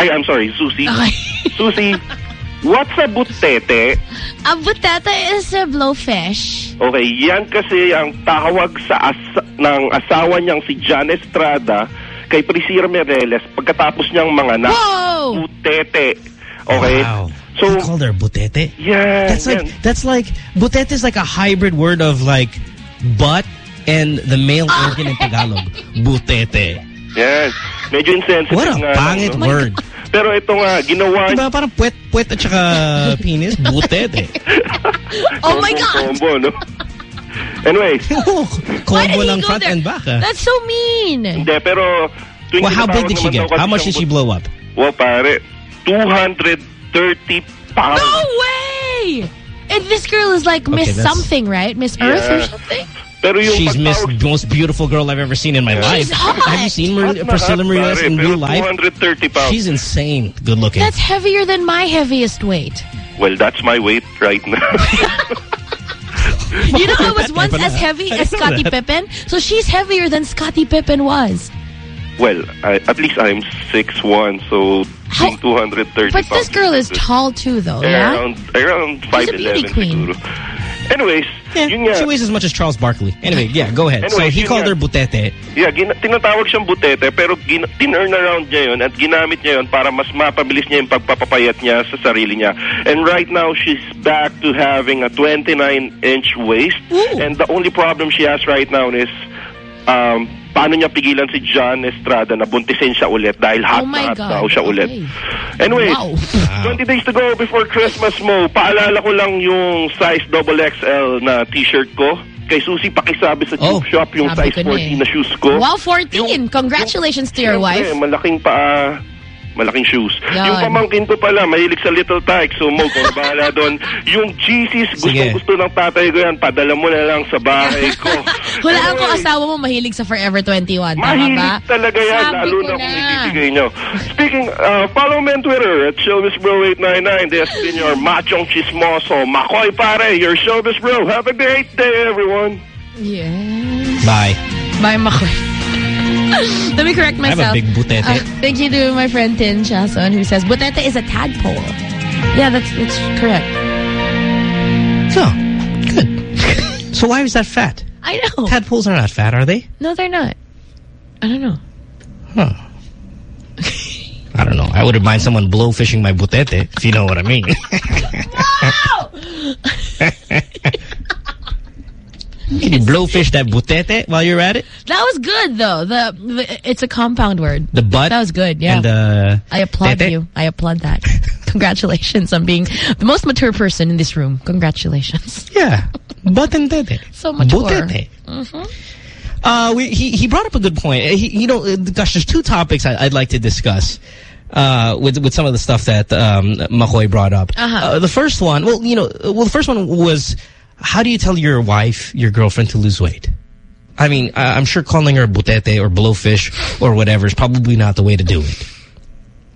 Ay, I'm sorry, Susie. Okay. [LAUGHS] Susie, what's a butete? A butata is a blowfish. Okay, yan kasi ang tawag sa asa ng asawa niyang si John Estrada kay Priscilla Meirelles pagkatapos niyang mga na Whoa! butete. Okay? Wow. So, he called her butete. yeah, That's yan. like that's like butete is like a hybrid word of like butt and the male Ah. organ in Tagalog. [LAUGHS] Butete. Yes. Medyo insensitive What a nga. pangit no? word. Pero ito nga, ginawa Diba parang puwet puwet at saka [LAUGHS] penis butete. Oh my God! Combo, no? Anyway, [LAUGHS] Why did Combo he ng go front there? and back. ah. That's so mean. hindi, pero... Well, how big did she get? How much did she blow up? Well, pare, 230 pounds. No way! And this girl is like Miss that's- something, right? Miss Earth or something? Pero yung She's Miss most beautiful girl I've ever seen in my life. She's hot. Have you seen Mar Hot Priscilla hot, Meirelles pare, in pero real life? 230 pounds. She's insane good looking. That's heavier than my heaviest weight. Well, that's my weight right now. [LAUGHS] You know, I was once as heavy [LAUGHS] as didn't Scottie. Pippen, so she's heavier than Scottie Pippen was. Well, I, at least I'm 6'1", so How- being 230 But this girl is tall too, though, yeah? Around, around She's a beauty 5'11", queen. Anyways, Yeah, yun nga. she weighs as much as Charles Barkley. Anyway, yeah, go ahead. so Anyway, he called nga. her butete. Yeah, gina- tinatawag siyang butete pero gin- tinurn around niya yun at ginamit niya yun para mas mapabilis niya yung pagpapapayat niya sa sarili niya. And right now, she's back to having a 29-inch waist. Ooh. And the only problem she has right now is um, paano niya pigilan si John Estrada na buntisin siya ulit dahil hot Oh na hot God. daw siya ulit. Okay. Anyways, Wow. 20 days to go before Christmas mo, paalala ko lang yung size double XL na t-shirt ko. Kay Susie, pakisabi sa Oh, tube shop yung size ko na 14 eh. na shoes ko. Wow, 14. Congratulations to your wife. Siyempre, malaking paa, malaking shoes. Yan. Yung pamangkin ko pala, mahilig sa Little Tykes. So, Mo, kung bahala doon. Yung GCs, gusto Sige. gusto ng tatay ko yan. Padala mo na lang sa bahay ko. [LAUGHS] Hulaan ko asawa mo mahilig sa Forever 21. Tama ba? Mahilig talaga yan, Sabi lalo ko na kung na. ibibigay nyo. Speaking, uh, follow me on Twitter at ShowbizBro899. This has been your [SIGHS] machong chismoso. Makoy pare, your Showbiz Bro. Have a great day, everyone. Yeah. Bye. Bye, Makoy. [LAUGHS] Let me correct I have myself. a big butete. Uh, thank you to my friend Tin Chason who says butete is a tadpole. Yeah, that's that's correct. Oh, good. so why is that fat? I know. Tadpoles are not fat, are they? no, they're not. I don't know. Huh. I don't know. I wouldn't mind someone blowfishing my butete, if you know what I mean. [LAUGHS] [LAUGHS] Can you blowfish that butete while you're at it? That was good though. The, the it's a compound word. The butt? That was good. Yeah. And the... I applaud tete? you. I applaud that. [LAUGHS] Congratulations on being the most mature person in this room. Congratulations. Yeah. Butt and tete. So mature. Butete. Uh, we, he, he brought up a good point. Uh, He, you know, uh, gosh, there's two topics I, I'd like to discuss uh, with with some of the stuff that um, Makoy brought up. Uh-huh. Uh, the first one, well, you know, well, the first one was, how do you tell your wife, your girlfriend, to lose weight? I mean, I'm sure calling her butete or blowfish or whatever is probably not the way to do it.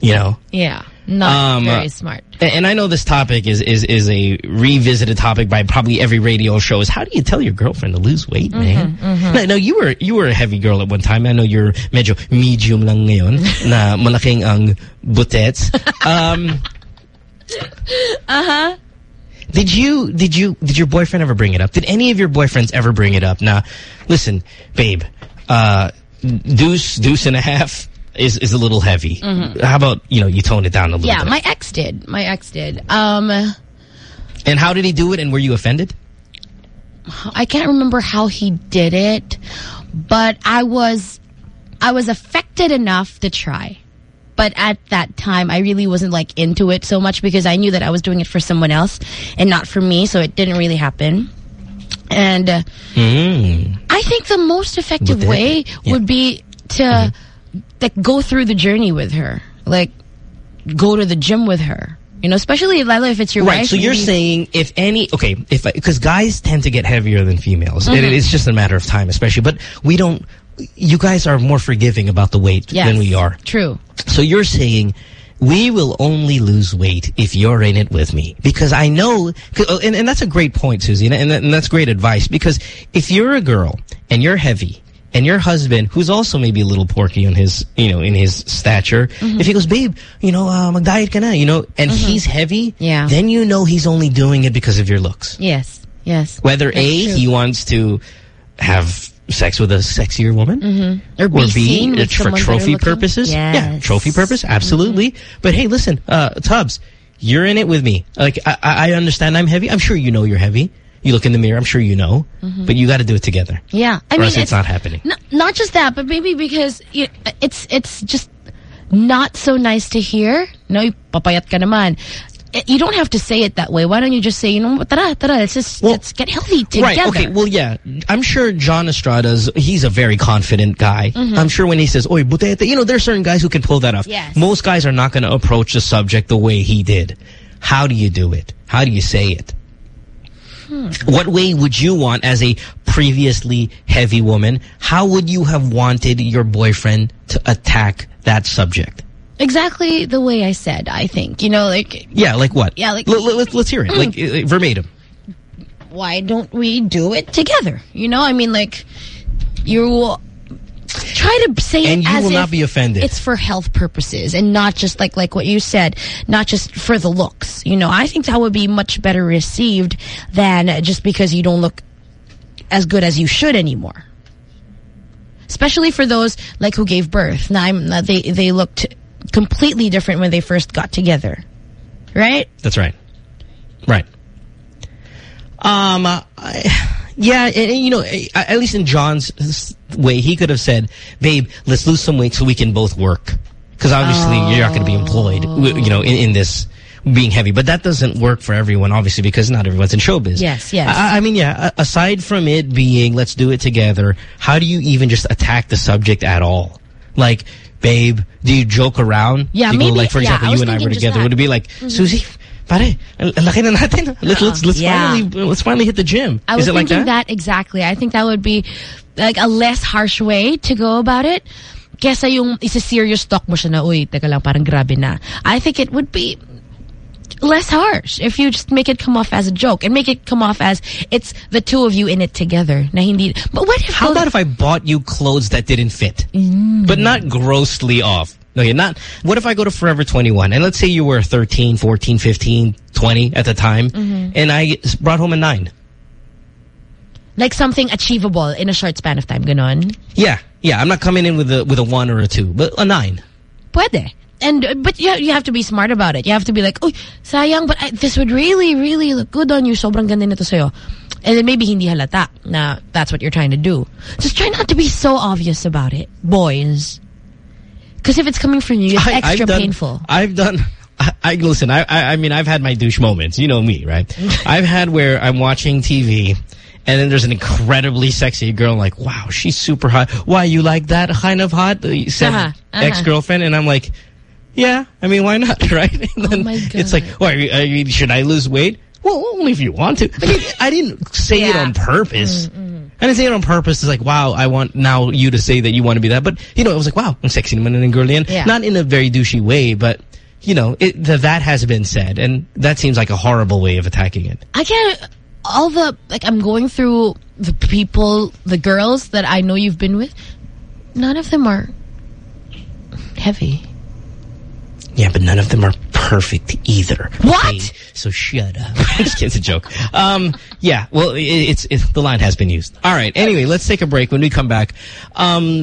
You know? Yeah. Not Um, very smart. And I know this topic is, is, is a revisited topic by probably every radio show is how do you tell your girlfriend to lose weight, man? No, no, you were, you were a heavy girl at one time. I know you're medyo medium lang ngayon [LAUGHS] na malaking ang butets. Um, [LAUGHS] uh-huh. Did you, did you, did your boyfriend ever bring it up? Did any of your boyfriends ever bring it up? Now, listen, babe, uh, deuce, deuce and a half is, is a little heavy. How about, you know, you tone it down a little Yeah, bit? my ex did. My ex did. Um, And how did he do it? And were you offended? I can't remember how he did it, but I was, I was affected enough to try. But at that time, I really wasn't like into it so much because I knew that I was doing it for someone else and not for me, so it didn't really happen. And uh, Mm. I think the most effective way yeah. Mm-hmm. would be to like go through the journey with her, like go to the gym with her. You know, especially Lila, if it's your Right. wife. So you're saying if any, okay, if because guys tend to get heavier than females, Mm-hmm. It- it's just a matter of time, especially. But we don't. You guys are more forgiving about the weight Yes, than we are. True. So you're saying we will only lose weight if you're in it with me because I know, oh, and, and that's a great point, Susie, and, and, that's great advice because if you're a girl and you're heavy. And your husband, who's also maybe a little porky on his, you know, in his stature, Mm-hmm. if he goes, babe, you know, uh, mag-diet ka na, you know, and he's heavy, Yeah. then you know he's only doing it because of your looks. Yes. Yes. Whether That's A, true. he wants to have sex with a sexier woman, Or be or seen for trophy purposes. Yeah, Yes. Mm-hmm. trophy purpose, absolutely. But hey, listen, uh, Tubbs, you're in it with me. Like, I, I I understand I'm heavy. I'm sure you know you're heavy. You look in the mirror, I'm sure you know. Mm-hmm. But you got to do it together. Yeah, I Or mean, else it's not happening. N- not just that, but maybe because you it's it's just not so nice to hear. No, papayat ka naman. Eh, You don't have to say it that way. Why don't you just say, you know, what, tara, tara, let's just Well, let's get healthy together. Right, okay, well, yeah. I'm sure John Estrada's, he's a very confident guy. I'm sure when he says, oy, butete, you know, there are certain guys who can pull that off. Yes. Most guys are not going to approach the subject the way he did. How do you do it? How do you say it? What way would you want as a previously heavy woman? How would you have wanted your boyfriend to attack that subject? Exactly the way I said. I think you know, like Yeah, like what? Yeah, like- L- let, us hear it. Like uh, verbatim. why don't we do it together? You know, I mean, like you will try to say And it you will not be offended. It's for health purposes and not just like like what you said, not just for the looks. You know, I think that would be much better received than just because you don't look as good as you should anymore. Especially for those like who gave birth. Now, I'm, now they they looked completely different when they first got together, right? That's right. Right. Um, I, yeah, and, and, you know, at least in John's way, he could have said, babe, let's lose some weight so we can both work. Because obviously you're not going to be employed, you know, in, in this being heavy. But that doesn't work for everyone, obviously, because not everyone's in showbiz. Yes, yes. I, I mean, yeah, aside from it being, let's do it together, how do you even just attack the subject at all? Like, babe, do you joke around? Yeah, Do you go, like, for yeah, example, I you and I were together. that. Would it be like, mm-hmm. Susie, pare, ang ang laki na natin. Let's, let's, let's yeah. finally, let's finally hit the gym. I was Is it like thinking that? that? exactly. I think that would be like a less harsh way to go about it. Kesa yung isa serious talk mo siya na, uy, teka lang, parang grabe na. I think it would be less harsh if you just make it come off as a joke and make it come off as it's the two of you in it together. Na hindi, but what if How about if I bought you clothes that didn't fit, mm. but not grossly off? No, you're not. What if I go to Forever 21 and let's say you were 13, 14, 15, 20 at the time, mm-hmm. and I brought home a nine. like something achievable in a short span of time, ganon? Yeah, yeah. I'm not coming in with a with a one or a two, but a nine. Pwede. And uh, but you you have to be smart about it. You have to be like, oh, sayang, but I, this would really really look good on you. Sobrang ganda nito sa'yo. And then maybe hindi halata na that's what you're trying to do. Just try not to be so obvious about it, boys. Because if it's coming from you, it's I- extra I've done, painful. I've done. [LAUGHS] I, I listen. I, I I mean, I've had my douche moments. You know me, right? [LAUGHS] I've had where I'm watching TV. And then there's an incredibly sexy girl like, wow, she's super hot. Why, you like that kind of hot? Uh, Said Uh-huh, uh-huh. ex-girlfriend. And I'm like, yeah, I mean, why not, [LAUGHS] right? And then Oh my it's like, well, I mean, should I lose weight? Well, only if you want to. I mean, I didn't say it on purpose. Mm-hmm. I didn't say it on purpose. It's like, wow, I want now you to say that you want to be that. But, you know, it was like, wow, I'm sexy naman and girly. And Yeah. not in a very douchey way, but, you know, it, the, that has been said. And that seems like a horrible way of attacking it. I can't. All the like, I'm going through the people, the girls that I know you've been with. None of them are heavy. Yeah, but none of them are perfect either. What? Okay, so shut up. [LAUGHS] It's a joke. Um, yeah, well, it, it's, it's the line has been used. All right. Anyway, let's take a break. When we come back, um,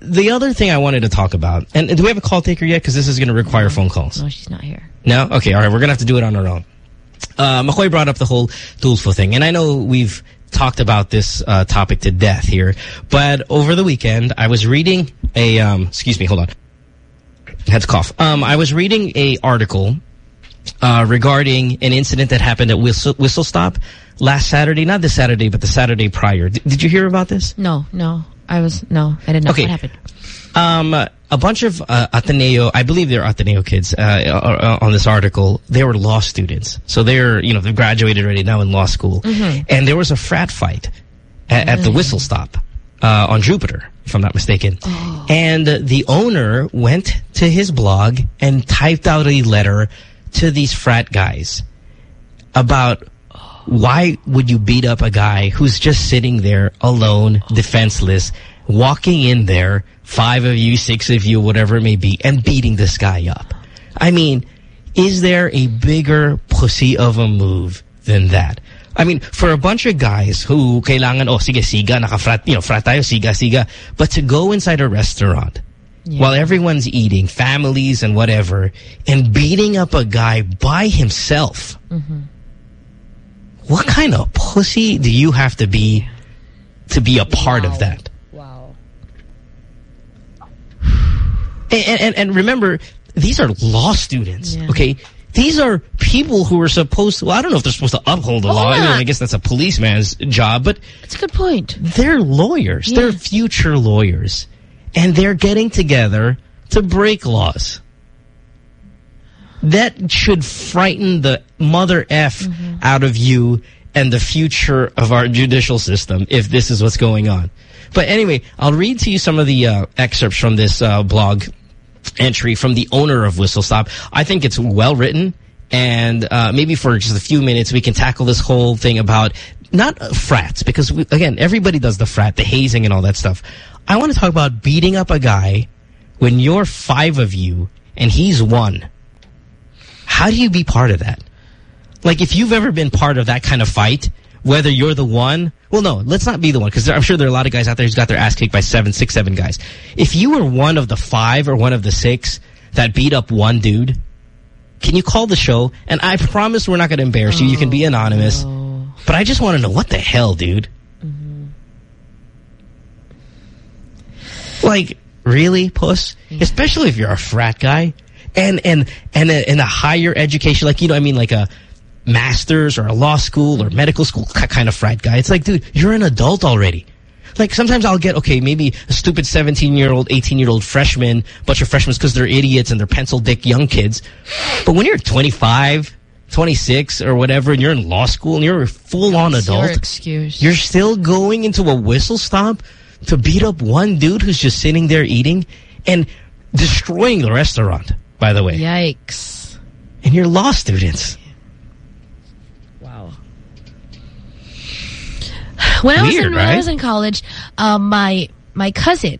the other thing I wanted to talk about, and do we have a call taker yet? Because this is going to require phone calls. No, she's not here. No? Okay, all right. We're going to have to do it on our own. Uh, Makoy brought up the whole Tulfo thing, and I know we've talked about this uh, topic to death here, but over the weekend, I was reading a, um, excuse me, hold on. Had to cough. Um, I was reading a article uh, regarding an incident that happened at Whistle, Whistle Stop last Saturday, not this Saturday, but the Saturday prior. D did you hear about this? No, no. I was no. I didn't know Okay. what happened. Um, a bunch of uh, Ateneo, I believe they're Ateneo kids, uh, uh, on this article, they were law students. So they're, you know, they've graduated already now in law school. And there was a frat fight at, at the whistle stop uh, on Jupiter, if I'm not mistaken. And uh, the owner went to his blog and typed out a letter to these frat guys about why would you beat up a guy who's just sitting there alone, defenseless, walking in there, five of you, six of you, whatever it may be, and beating this guy up? I mean, is there a bigger pussy of a move than that? I mean, for a bunch of guys who kailangan, oh, sige, siga, naka-frat, you know, frat tayo, siga, siga. But to go inside a restaurant while everyone's eating, families and whatever, and beating up a guy by himself. Mm-hmm. What kind of pussy do you have to be to be a part of that? Wow. And, and, and remember, these are law students, Yeah. okay? These are people who are supposed to, well, I don't know if they're supposed to uphold the Oh, law. I, mean. I guess that's a policeman's job, but That's a good point. they're lawyers. They're future lawyers. And they're getting together to break laws. That should frighten the mother F Mm-hmm. out of you and the future of our judicial system if this is what's going on. But anyway, I'll read to you some of the uh, excerpts from this uh, blog entry from the owner of Whistle Stop. I think it's well written. And uh, maybe for just a few minutes, we can tackle this whole thing about not uh, frats, because, we, again, everybody does the frat, the hazing and all that stuff. I want to talk about beating up a guy when you're five of you and he's one. How do you be part of that? Like, if you've ever been part of that kind of fight, whether you're the one, well, no, let's not be the one, because I'm sure there are a lot of guys out there who's got their ass kicked by seven, six, seven guys. If you were one of the five or one of the six that beat up one dude, can you call the show? And I promise we're not going to embarrass you. You can be oh, anonymous. But I just want to know, what the hell, dude? Mm-hmm. Like, really, puss? Especially if you're a frat guy and and and a, in a higher education, like you know, I mean, like a master's or a law school or medical school kind of frat guy. It's like, dude, you're an adult already. Like sometimes I'll get okay, maybe a stupid 17 year old, 18 year old freshman, bunch of freshmen because they're idiots and they're pencil dick young kids. But when you're 25, 26 or whatever, and you're in law school and you're a full on adult, Your excuse. you're still going into a whistle stop to beat up one dude who's just sitting there eating and destroying the restaurant, by the way. Yikes. And you're law students. Wow. When I was Weird, in when I was in college, um, my my cousin,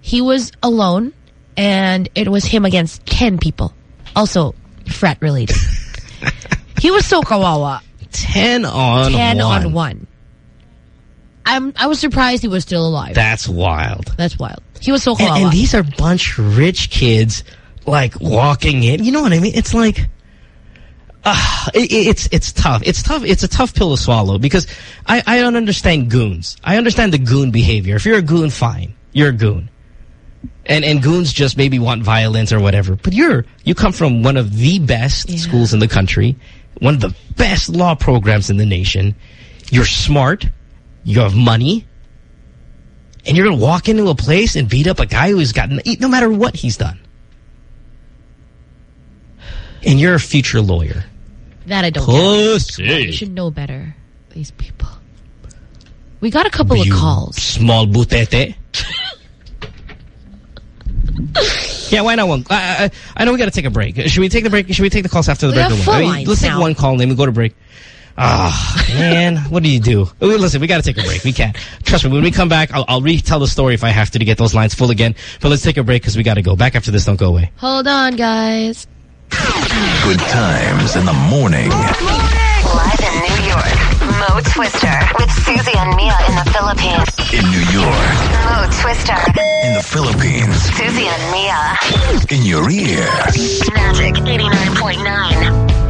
he was alone, and it was him against ten people, also frat related. he was so kawawa. 10 on Ten one. on one. I'm I was surprised he was still alive. That's wild. That's wild. He was so And, kawawa. and these are bunch rich kids, like walking in. You know what I mean? It's like, uh, it, it's it's tough. It's tough. It's a tough pill to swallow because I I don't understand goons. I understand the goon behavior. If you're a goon, fine, you're a goon. And and goons just maybe want violence or whatever. But you're you come from one of the best schools in the country, one of the best law programs in the nation. You're smart. You have money. And you're going to walk into a place and beat up a guy who's gotten, no matter what he's done. And you're a future lawyer. that I don't get. You should know better. These people. We got a couple You of calls. Small butete. [LAUGHS] yeah, why not one? I, I, I know we got to take a break. Should we take the break? Should we take the calls after the We break? have or full what? I mean, let's take one call and then we go to break. Ah, man, what do you do? Oh, Listen, we got to take a break. We can't. Trust me, when we come back, I'll, I'll retell the story if I have to to get those lines full again. But let's take a break because we got to go. Back after this, don't go away. Hold on, guys. Good times in the morning. Live in New York, Mo Twister with Susie and Mia in the Philippines. In New York. Mo Twister, In the Philippines. Susie and Mia. In your ear. Magic 89.9.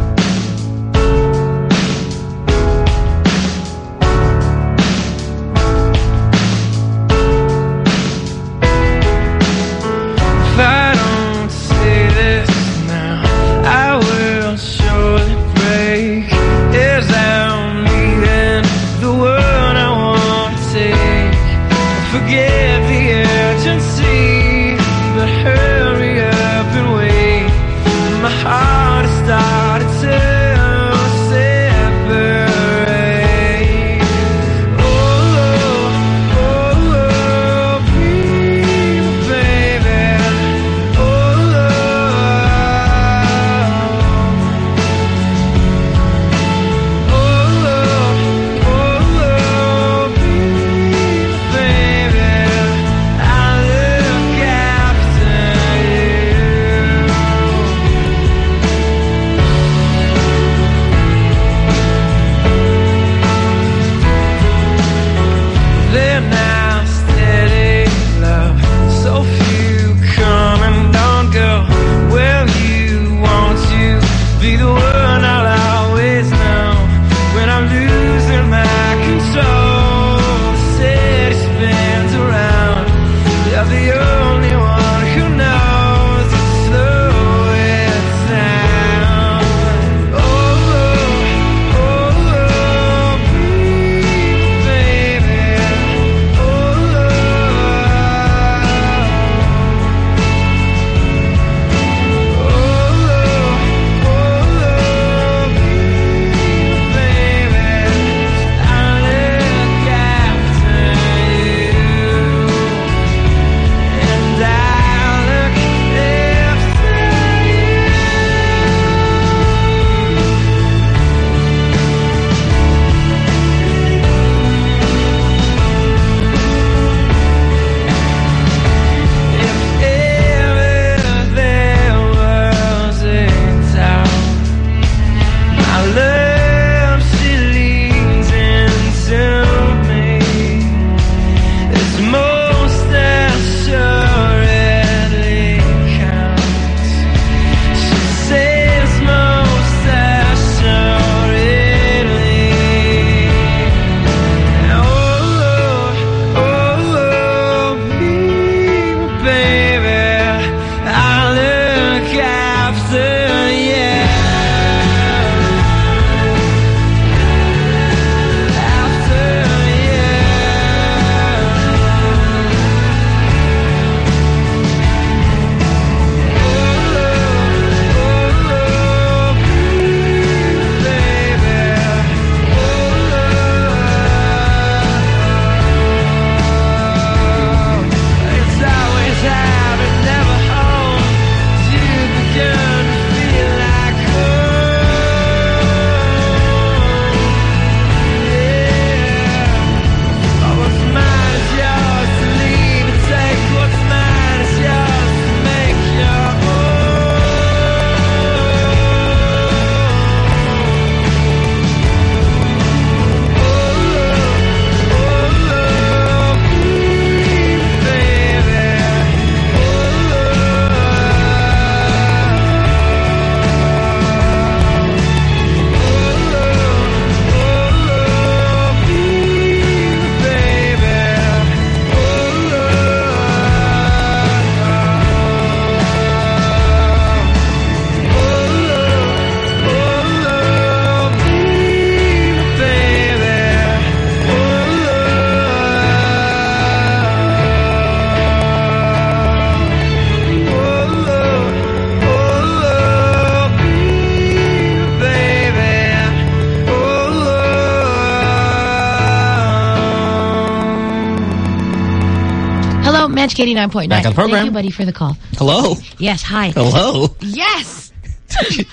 Eighty-nine point nine. Back on the program. Thank you, buddy, for the call. Hello. Yes, hi. Hello. Yes. [LAUGHS]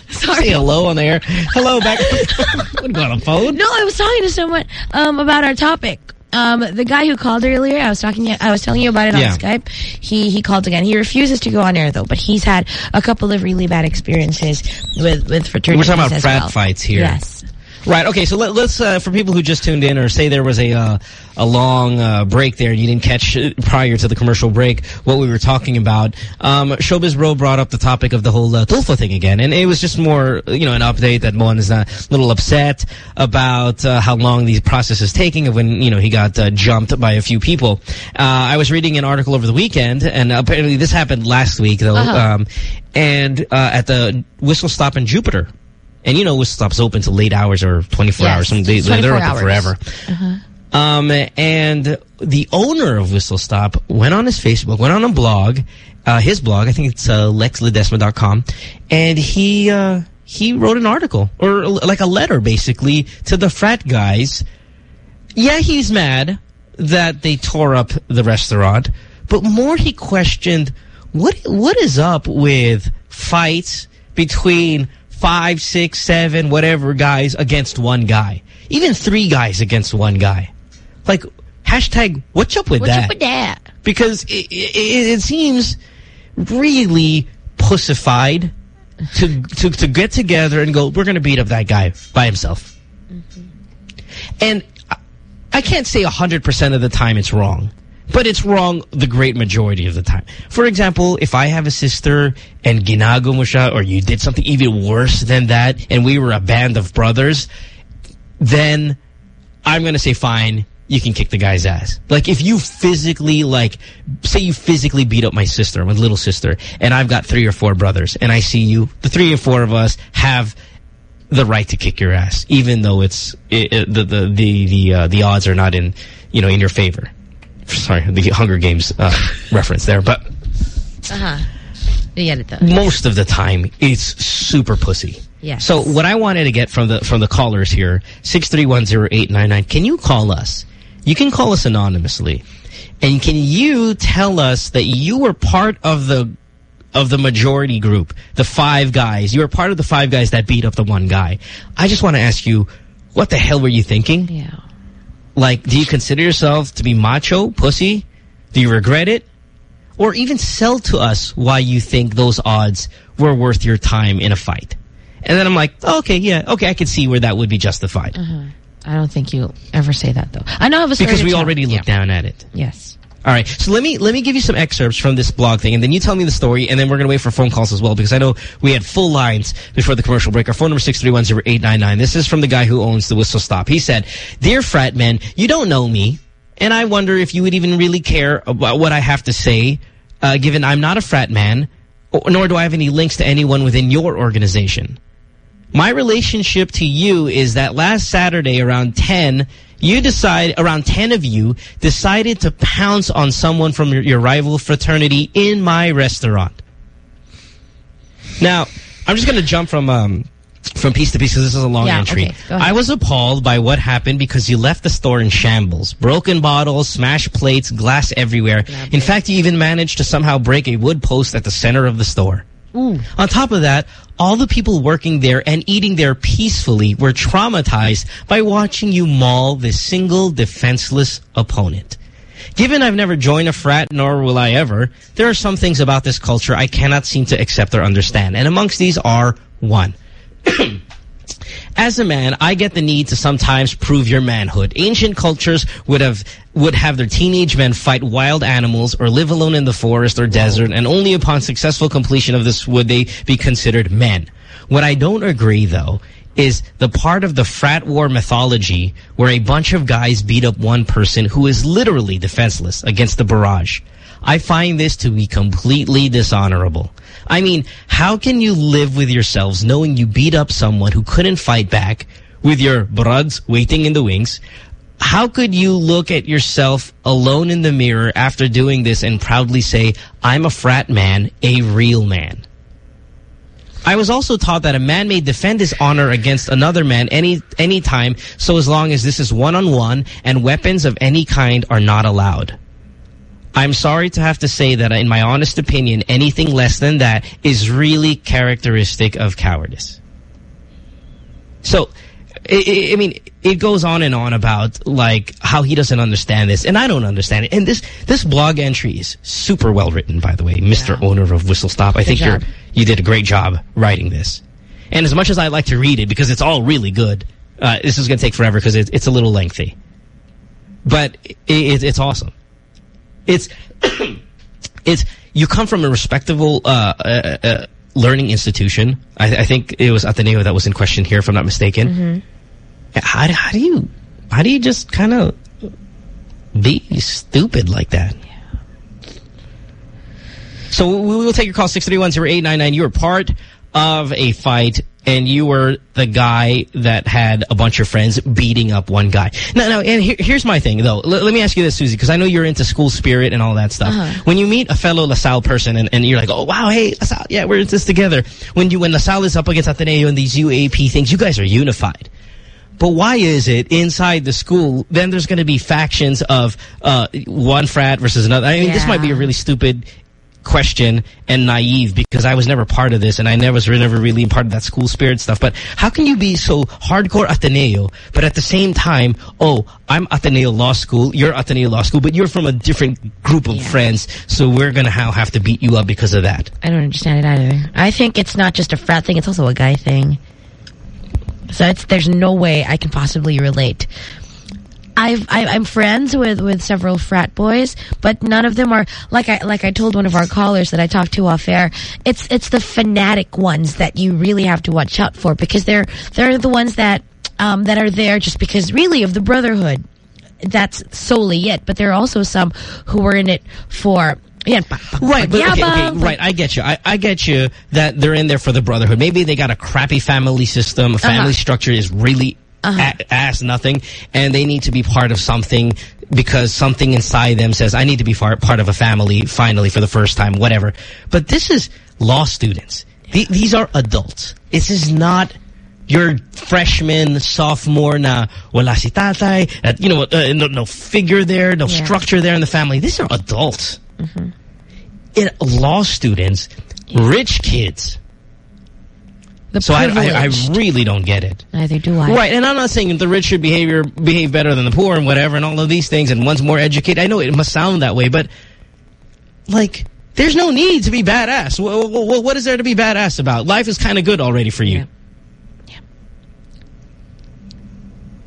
Sorry. Say hello on the air. Hello, back. [LAUGHS] Wouldn't go on a phone. No, I was talking to someone um, about our topic. Um, the guy who called earlier, I was talking, I was telling you about it on yeah. Skype. He he called again. He refuses to go on air though, but he's had a couple of really bad experiences with with fraternities. We're talking about frat well. fights here. Yes. Right. Okay. So let, us uh, for people who just tuned in, or say there was a uh, a long uh, break there, and you didn't catch prior to the commercial break what we were talking about. Um, Showbiz Bro brought up the topic of the whole uh, Tulfo thing again, and it was just more, you know, an update that Mon is a little upset about uh, how long the process is taking of when you know he got uh, jumped by a few people. Uh, I was reading an article over the weekend, and apparently this happened last week though, Uh-huh. um, and uh, at the Whistle Stop in Jupiter. And you know, Whistle Stop's open to late hours or 24 Yes, hours. Some they, 24 they're open hours. forever. Um, and the owner of Whistle Stop went on his Facebook, went on a blog, uh, his blog, I think it's uh, lexledesma.com, and he uh, he wrote an article, or like a letter, basically, to the frat guys. Yeah, he's mad that they tore up the restaurant, but more he questioned what what is up with fights between five, six, seven, whatever guys against one guy. Even three guys against one guy. Like, hashtag, what's up with What's that? up with that? because it, it, it seems really pussified to, to to get together and go, we're going to beat up that guy by himself. Mm-hmm. And I- I can't say 100% of the time it's wrong, but it's wrong the great majority of the time. For example, if I have a sister and ginago mo siya, or you did something even worse than that, and we were a band of brothers, then I'm going to say, fine, you can kick the guy's ass. Like, if you physically, like, say you physically beat up my sister, my little sister, and I've got three or four brothers, and I see you, the three or four of us have the right to kick your ass, even though it's, it, it- the, the, the, the, uh, the odds are not in, you know, in your favor. Sorry, the Hunger Games, uh, [LAUGHS] reference there, but Uh-huh. You get it though. most of the time it's super pussy. Yes. So what I wanted to get from the from the callers here, six three one zero eight nine nine. Can you call us? You can call us anonymously, and can you tell us that you were part of the of the majority group, the five guys? You were part of the five guys that beat up the one guy. I just want to ask you, what the hell were you thinking? Yeah. Like, do you consider yourself to be macho, pussy? Do you regret it? Or even sell to us why you think those odds were worth your time in a fight. And then I'm like, oh, okay, yeah, okay, I can see where that would be justified. Mm-hmm. I don't think you'll ever say that though. I know I story Because we already looked down at it. Yes. All right, so let me let me give you some excerpts from this blog thing, and then you tell me the story, and then we're going to wait for phone calls as well, because I know we had full lines before the commercial break. Our phone number six three one zero eight nine nine. This is from the guy who owns the Whistle Stop. He said, "Dear frat men, you don't know me, and I wonder if you would even really care about what I have to say, uh, given I'm not a frat man, nor do I have any links to anyone within your organization." My relationship to you is that last Saturday around 10, you decide, around 10 of you decided to pounce on someone from your, your rival fraternity in my restaurant. Now, I'm just going to jump from, um, from piece to piece because this is a long Yeah, entry. okay. I was appalled by what happened because you left the store in shambles. Broken bottles, smashed plates, glass everywhere. In fact, you even managed to somehow break a wood post at the center of the store. On top of that, all the people working there and eating there peacefully were traumatized by watching you maul this single defenseless opponent. Given I've never joined a frat, nor will I ever, there are some things about this culture I cannot seem to accept or understand. And amongst these are, one, [CLEARS THROAT] as a man, I get the need to sometimes prove your manhood. Ancient cultures would have would have their teenage men fight wild animals or live alone in the forest or desert, and only upon successful completion of this would they be considered men. What I don't agree, though, is the part of the frat war mythology where a bunch of guys beat up one person who is literally defenseless against the barrage. I find this to be completely dishonorable. I mean, how can you live with yourselves knowing you beat up someone who couldn't fight back with your brods waiting in the wings? How could you look at yourself alone in the mirror after doing this and proudly say, I'm a frat man, a real man? I was also taught that a man may defend his honor against another man any any time, so as long as this is one-on-one and weapons of any kind are not allowed. I'm sorry to have to say that, in my honest opinion, anything less than that is really characteristic of cowardice. So, I, I- mean, it goes on and on about like how he doesn't understand this, and I don't understand it. And this this blog entry is super well written, by the way, Mr. Owner of Whistle Stop. I think job. you're you did a great job writing this. And as much as I like to read it because it's all really good, uh, this is going to take forever because it, it's a little lengthy. But it, it, it's awesome. It's [COUGHS] it's you come from a respectable uh, uh, uh, learning institution. I, I think it was Ateneo that was in question here, if I'm not mistaken. How, how do you how do you just kind of be stupid like that? So we will take your call 631-0899. You were part of a fight and you were the guy that had a bunch of friends beating up one guy. Now, now and here, here's my thing, though. L let me ask you this, Susie, because I know you're into school spirit and all that stuff. When you meet a fellow LaSalle person and, and you're like, oh, wow, hey, LaSalle, yeah, we're in this together. When you when LaSalle is up against Ateneo and these UAAP things, you guys are unified. But why is it inside the school, then there's going to be factions of uh, one frat versus another? I mean, this might be a really stupid question and naive because I was never part of this and I never was never really part of that school spirit stuff. But how can you be so hardcore Ateneo, but at the same time, oh, I'm Ateneo Law School, you're Ateneo Law School, but you're from a different group of Yeah. friends, so we're going to have to beat you up because of that. I don't understand it either. I think it's not just a frat thing; it's also a guy thing. So it's there's no way I can possibly relate. I've I, I'm friends with with several frat boys, but none of them are like I like I told one of our callers that I talked to off air. It's it's the fanatic ones that you really have to watch out for because they're they're the ones that um, that are there just because really of the brotherhood. That's solely it. But there are also some who are in it for. Pa, Right, but okay, okay, right. I get you. I, I get you that they're in there for the brotherhood. Maybe they got a crappy family system. A family Uh-huh. structure is really a- ass nothing, and they need to be part of something because something inside them says, "I need to be far, part of a family." Finally, for the first time, whatever. But this is law students. The- these are adults. This is not your freshman, sophomore na wala si tatay, uh, you know, uh, no, no figure there, no Yeah. structure there in the family. These are adults in law students, rich kids. The So I, I, I really don't get it. Neither do I. Right, and I'm not saying the rich should behavior behave better than the poor and whatever and all of these things and one's more educated. I know it must sound that way, but like there's no need to be badass. Wh- wh- wh- what is there to be badass about? Life is kind of good already for you. Yeah.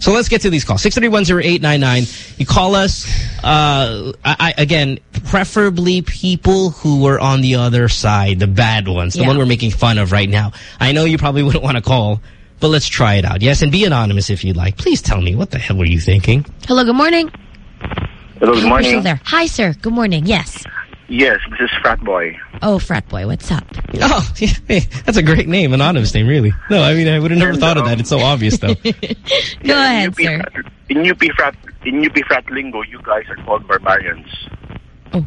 So let's get to these calls. 6310899. You call us, uh, I, I, again, preferably people who were on the other side, the bad ones, the Yeah. one we're making fun of right now. I know you probably [LAUGHS] wouldn't want to call, but let's try it out. Yes, and be anonymous if you'd like. Please tell me, what the hell were you thinking? Hello, good morning. Hello, good morning. Hi, sir. Good morning. Yes. Yes, this is Frat Boy. Oh, frat boy, what's up? [LAUGHS] Oh, hey, [LAUGHS] that's a great name, anonymous name, really. No, I mean, I would have never thought of that. It's so obvious, though. [LAUGHS] Go in ahead, UP sir. Frat, in UP Frat, in UP Frat lingo, you guys are called barbarians. Oh.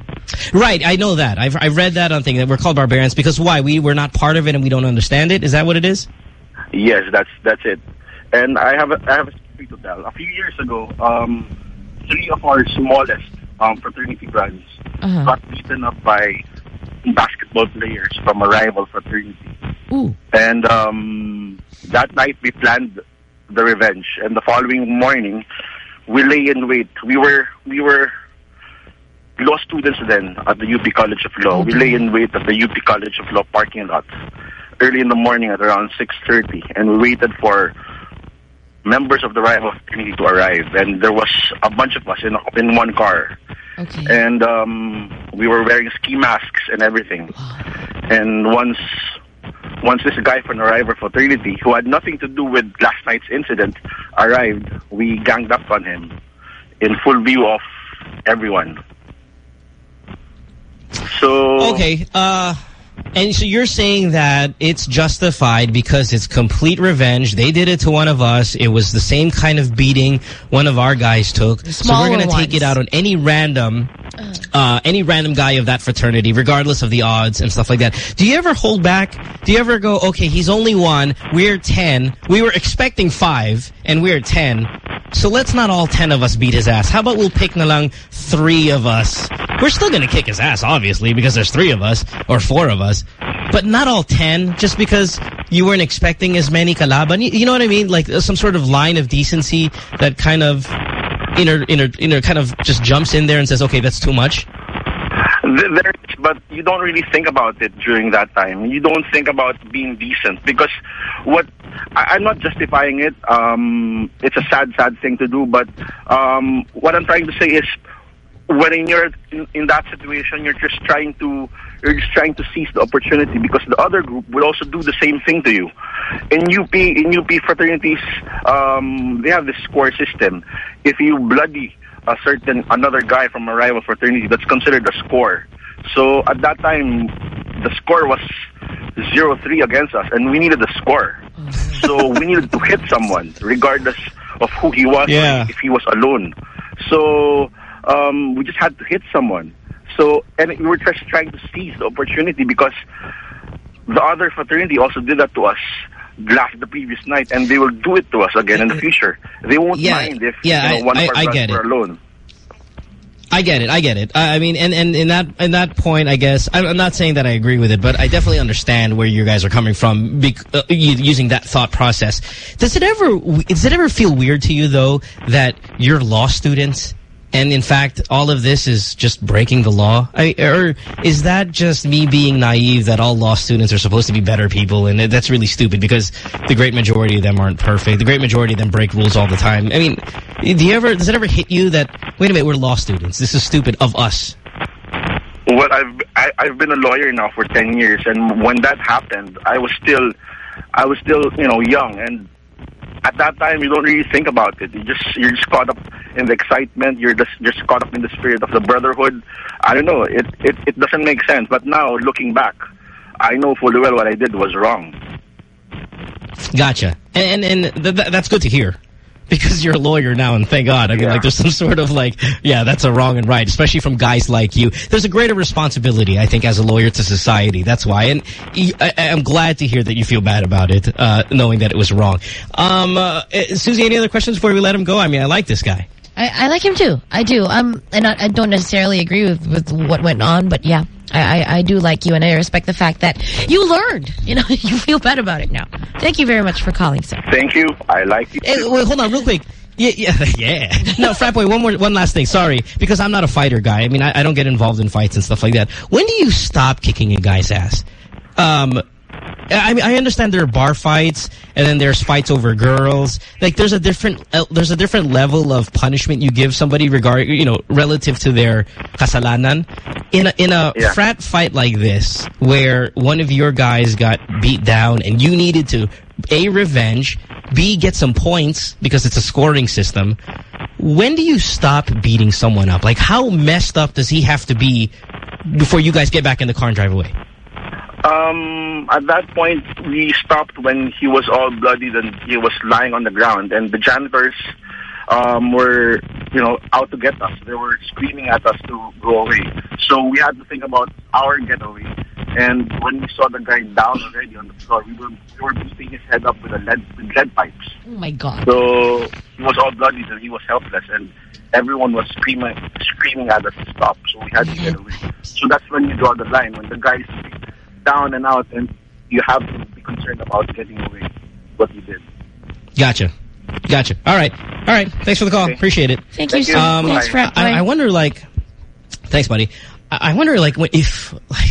right, I know that. I've, I've read that on thing that we're called barbarians because why? We were not part of it and we don't understand it? Is that what it is? Yes, that's that's it. And I have a, I have a story to tell. A few years ago, um, three of our smallest um, fraternity brods Uh-huh. got beaten up by basketball players from a rival fraternity. Ooh. And um, that night we planned the revenge, and the following morning we lay in wait. We were we were law students then at the UP College of Law. We lay in wait at the UP College of Law parking lot early in the morning at around six thirty, and we waited for members of the rival fraternity to arrive. And there was a bunch of us in in one car Okay. and um, we were wearing ski masks and everything. And once, once this guy from the rival fraternity, who had nothing to do with last night's incident, arrived, we ganged up on him in full view of everyone. So Okay, uh, and so you're saying that it's justified because it's complete revenge. They did it to one of us. It was the same kind of beating one of our guys took. so we're going to take it out on any random, uh, any random guy of that fraternity, regardless of the odds and stuff like that. Do you ever hold back? Do you ever go, okay, he's only one, we're 10, we were expecting five, and we're 10, so let's not all 10 of us beat his ass. How about we'll pick na lang three of us we're still going to kick his ass, obviously, because there's three of us or four of us. But not all ten, just because you weren't expecting as many kalaban. You, you know what I mean? Like some sort of line of decency that kind of inner, inner, inner kind of just jumps in there and says, okay, that's too much. Th- There but you don't really think about it during that time. You don't think about being decent because what I, I'm not justifying it. Um, it's a sad, sad thing to do. But um, what I'm trying to say is, when you're in, in that situation, you're just trying to you're just trying to seize the opportunity because the other group will also do the same thing to you. In UP, in UP fraternities, um, they have this score system. If you bloody a certain another guy from a rival fraternity, that's considered a score. So at that time, the score was 0-3 against us, and we needed a score. so we needed to hit someone, regardless of who he was, Yeah. if he was alone. So um, we just had to hit someone. So and we were just trying to seize the opportunity because the other fraternity also did that to us last the previous night, and they will do it to us again in the future. They won't Yeah, mind if yeah, you know, I- one I- of our I get were it. alone. I get it. I get it. I mean, and, and in that in that point, I guess I'm not saying that I agree with it, but I definitely understand where you guys are coming from bec- uh, using that thought process. Does it ever does it ever feel weird to you though that you're law students? And in fact, all of this is just breaking the law? I, or is that just me being naive that all law students are supposed to be better people? And that's really stupid because the great majority of them aren't perfect. The great majority of them break rules all the time. I mean, do you ever, does it ever hit you that, wait a minute, we're law students. This is stupid of us. Well, I've I, I've been a lawyer now for ten years, and when that happened, I was still, I was still you know young, and at that time you don't really think about it. You just you're just caught up in the excitement. You're just just caught up in the spirit of the brotherhood. I don't know. It it it doesn't make sense. But now looking back, I know fully well what I did was wrong. Gotcha. And, and, th that's good to hear. [LAUGHS] Because you're a lawyer now, and thank God. I mean, Yeah. like, there's some sort of like, yeah, that's a wrong and right, especially from guys like you. There's a greater responsibility, I think, as a lawyer to society. That's why. And I, am glad to hear that you feel bad about it, uh, knowing that it was wrong. Um, uh, eh, Susie, any other questions before we let him go? I mean, I like this guy. I, I like him too. I do. Um, and I, I don't necessarily agree with, with what went on, but yeah, I, I, I do like you, and I respect the fact that you learned. [LAUGHS] You know, [LAUGHS] you feel bad about it now. Thank you very much for calling, sir. Thank you. I like you. Hey, wait, hold on, real quick. Yeah, yeah, [LAUGHS] yeah. No, frat boy. One more, one last thing. Sorry, because I'm not a fighter guy. I mean, I, I don't get involved in fights and stuff like that. When do you stop kicking a guy's ass? Um, I mean, I understand there are bar fights, and then there's fights over girls. Like, there's a different, uh, there's a different level of punishment you give somebody regard, you know, relative to their kasalanan. In a in a Yeah. frat fight like this, where one of your guys got beat down, and you needed to a revenge, b get some points because it's a scoring system. When do you stop beating someone up? Like, how messed up does he have to be before you guys get back in the car and drive away? Um, at that point, we stopped when he was all bloodied and he was lying on the ground, and the janitors um, were, you know, out to get us. They were screaming at us to go away. So we had to think about our getaway. And when we saw the guy down already on the floor, we were we were beating his head up with a lead with lead pipes. Oh my God. So he was all bloodied and he was helpless, and everyone was screaming, screaming at us to stop. So we had to get away. So that's when you draw the line when the guy's down and out, and you have to be concerned about getting away. What you did. Gotcha. Gotcha. All right. All right. Thanks for the call. Okay. Appreciate it. Thank, Thank you, you. so Um, Thanks, frat. I, I wonder, like, thanks, buddy. I, I wonder, like, what if, like,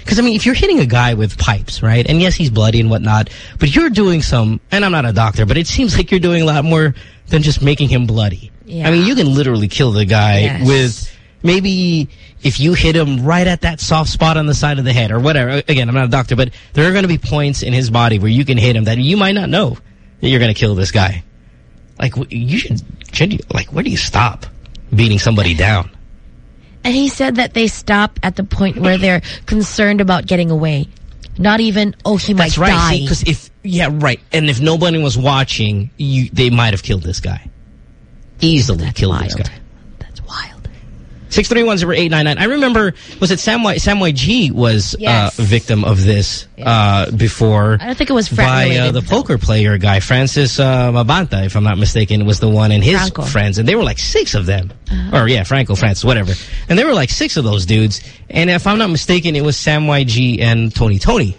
because I mean, if you're hitting a guy with pipes, right? And yes, he's bloody and whatnot, but you're doing some. And I'm not a doctor, but it seems like you're doing a lot more than just making him bloody. Yeah. I mean, you can literally kill the guy Yes. with maybe if you hit him right at that soft spot on the side of the head or whatever. Again, I'm not a doctor, but there are going to be points in his body where you can hit him that you might not know that you're going to kill this guy. Like, you should, should you, like, where do you stop beating somebody down? And he said that they stop at the point where they're concerned about getting away. Not even, oh, he might die. That's might right. die. Because if, yeah, right. And if nobody was watching, you, they might have killed this guy. Easily That's killed wild. this guy. That's wild. 6310899. I remember, was it Samway, Sam YG was Yes. uh, a victim of this uh, before I don't think it was by uh, the poker player guy, Francis uh, Mabanta, if I'm not mistaken, was the one and his Franco. friends. And they were like six of them. Uh-huh. Or yeah, Franco, Francis, whatever. And there were like six of those dudes. And if I'm not mistaken, it was Sam YG and Tony Tony.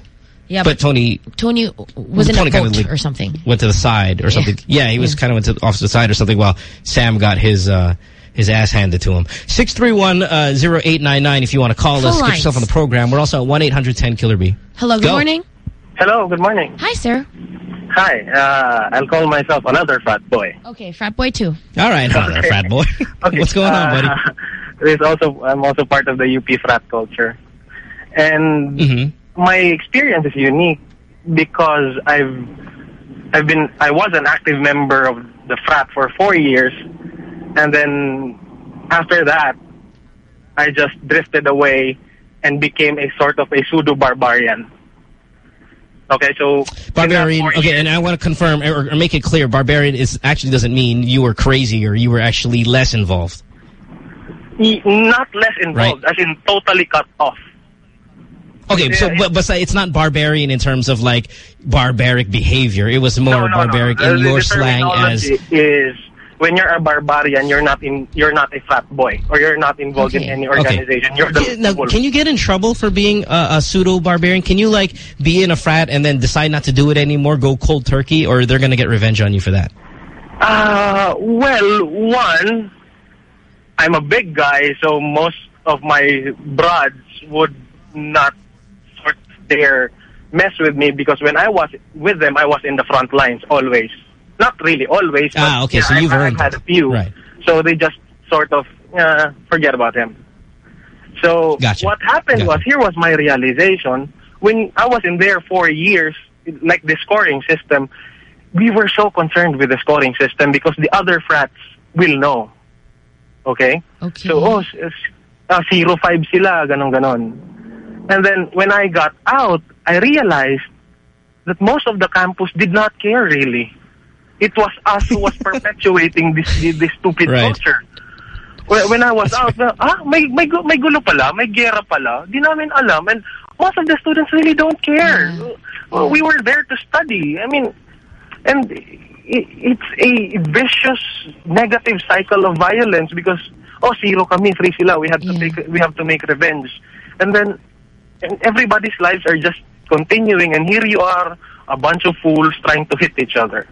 Yeah, But Tony Tony was in Tony a kinda like- or something. went to the side or something. [LAUGHS] Yeah, he was kind of went to off to the side or something while Sam got his uh, his ass handed to him. 631-0899 if you want to call Full us. Get yourself on the program. We're also at 1-800-10-KILLER-B. Hello, good Go. morning. Hello, good morning. Hi, sir. Hi, uh, I'll call myself another frat boy. Okay, frat boy too. All right, hello there, frat boy. [LAUGHS] Okay, What's going on, buddy? uh, There's also, I'm also part of the UP frat culture. And hmm my experience is unique because I've, I've been, I was an active member of the frat for four years. And then after that, I just drifted away and became a sort of a pseudo-barbarian. Okay, so... Barbarian. Okay, and I want to confirm or, or make it clear, barbarian is actually doesn't mean you were crazy or you were actually less involved. Not less involved, as in totally cut off. Okay, so but, but it's not barbarian in terms of like barbaric behavior. It was more no, no, barbaric no. in your slang as is when you're a barbarian, you're not in, you're not a frat boy, or you're not involved in any organization. You're the Now, wolf. can you get in trouble for being a, a pseudo-barbarian? Can you, like, be in a frat and then decide not to do it anymore, go cold turkey, or they're going to get revenge on you for that? Uh, well, one, I'm a big guy, so most of my brods would not sort their mess with me because when I was with them, I was in the front lines always. Not really always, but Ah, okay, yeah, so I've, you've I've had a few. Right. So they just sort of uh, forget about him. So Gotcha. what happened Gotcha. was, here was my realization. When I was in there for years, like the scoring system, we were so concerned with the scoring system because the other frats will know. Okay? Okay. So, oh, s- s- uh, 0-5 sila, ganon ganon. And then when I got out, I realized that most of the campus did not care really. It was us who was [LAUGHS] perpetuating this this stupid Right. culture. When, I was out, na, ah, may, may, may gulo pala, may gera pala. Di namin alam. And most of the students really don't care. Well, We were there to study. I mean, and i- it's a vicious negative cycle of violence because, oh, zero kami, three sila. We have to Yeah. take, we have to make revenge. And then and everybody's lives are just continuing and here you are, a bunch of fools trying to hit each other.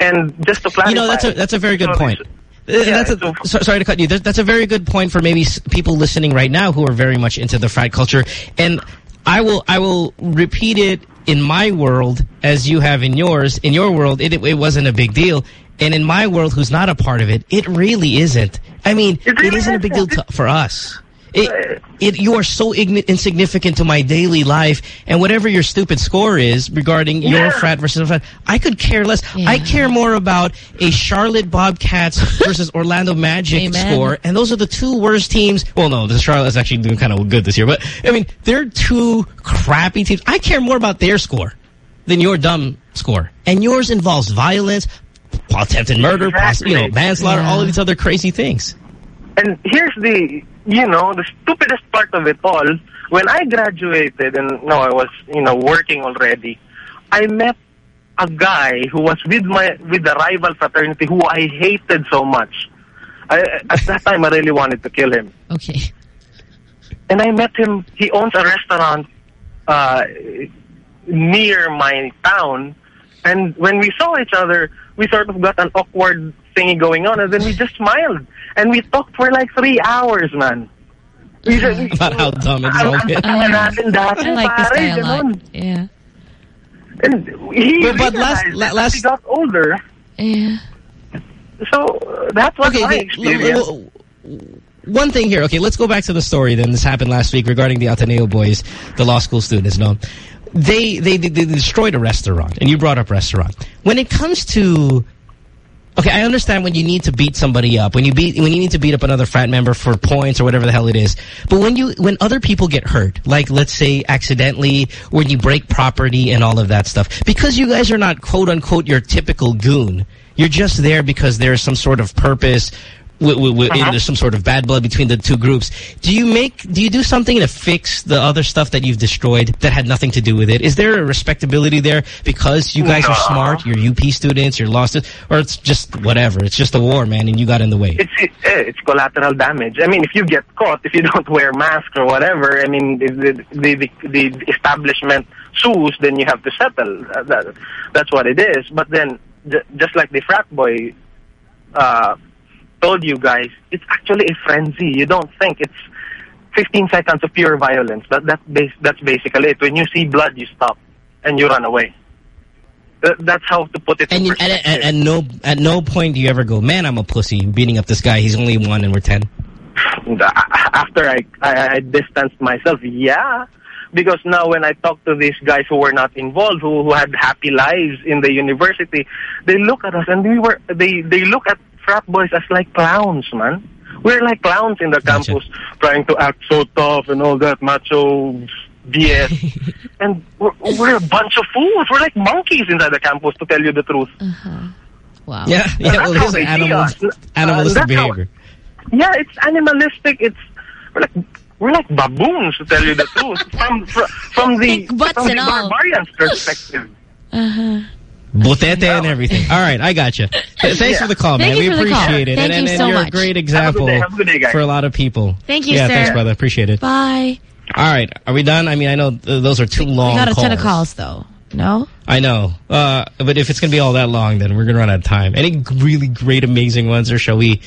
And just to clarify... You know, that's a that's a very good point. Uh, yeah, that's a, so- so, sorry to cut you. That's a very good point for maybe people listening right now who are very much into the frat culture. And I will I will repeat it in my world as you have in yours. In your world, it, it wasn't a big deal. And in my world, who's not a part of it, it really isn't. I mean, It really it isn't a big deal to, for us. It, it, you are so igni- insignificant to my daily life, and whatever your stupid score is regarding your frat versus frat, I could care less. I care more about a Charlotte Bobcats [LAUGHS] versus Orlando Magic Amen. score, and those are the two worst teams. Well, no, the Charlotte is actually doing kind of good this year, but I mean, they're two crappy teams. I care more about their score than your dumb score, and yours involves violence, attempted murder, poss- you know, Exactly. manslaughter, all of these other crazy things. And here's the, you know, the stupidest part of it all. When I graduated and no, I was, you know, working already, I met a guy who was with my with the rival fraternity who I hated so much. I, at that time, I really wanted to kill him. Okay. And I met him. He owns a restaurant uh, near my town. And when we saw each other, we sort of got an awkward thingy going on, and then we just smiled. And we talked for like three hours, man. We said, we- About how dumb it's all Ang- get. ang tanga natin dati, I like this pare, guy a lot. Yeah. And he But- but last- realized last- he got older. Yeah. So that's that was my experience. l- l- one thing here. Okay, let's go back to the story. Then this happened last week regarding the Ateneo boys, the law school students. No, they they they, they destroyed a restaurant, and you brought up restaurant. When it comes to Okay, I understand when you need to beat somebody up, when you beat, when you need to beat up another frat member for points or whatever the hell it is. But when you, when other people get hurt, like let's say accidentally, when you break property and all of that stuff, because you guys are not quote unquote your typical goon, you're just there because there's some sort of purpose w w w Uh-huh. there's some sort of bad blood between the two groups. Do you make, do you do something to fix the other stuff that you've destroyed that had nothing to do with it? Is there a respectability there because you guys are smart, you're UP students, you're lost, or it's just whatever, it's just a war, man, and you got in the way? It's it, it's collateral damage. I mean, if you get caught, if you [LAUGHS] don't wear mask or whatever, I mean, the the the, the establishment sues, then you have to settle. Uh, That, that's what it is. But then, just like the frat boy uh, told you guys, it's actually a frenzy. You don't think it's 15 seconds of pure violence. That that base, that's basically it. When you see blood, you stop and you run away. That, that's how to put it. And, you, and, and, and no, at no point do you ever go, man, I'm a pussy, beating up this guy. He's only one and we're ten. Uh, after I, I I distanced myself, yeah. Because now when I talk to these guys who were not involved, who, who had happy lives in the university, they look at us and we were they they look at frat boys as like clowns, man. We're like clowns in the Gotcha. campus, trying to act so tough and all that macho BS. [LAUGHS] and we're, we're a bunch of fools. We're like monkeys inside the campus, to tell you the truth. Wow. Yeah, yeah, that's well, how it is they see animal, us. Uh, animalistic how- Yeah, it's animalistic. It's we're like we're like baboons to tell you the truth. [LAUGHS] From from, from the butts from the and all. barbarian's perspective. Botete and everything. All right, I got you. [LAUGHS] Thanks Yeah. for the call, Thank man. we for the call. appreciate it. Thank and, you and, so you're a great Have a example good day. Good day, for a lot of people. Thank you, yeah, sir. thanks, brother. Appreciate it. Bye. All right, are we done? I mean, I know th those are two long We got a calls. ton of calls, though. No? I know. Uh, but if it's going to be all that long, then we're going to run out of time. Any really great, amazing ones, or shall we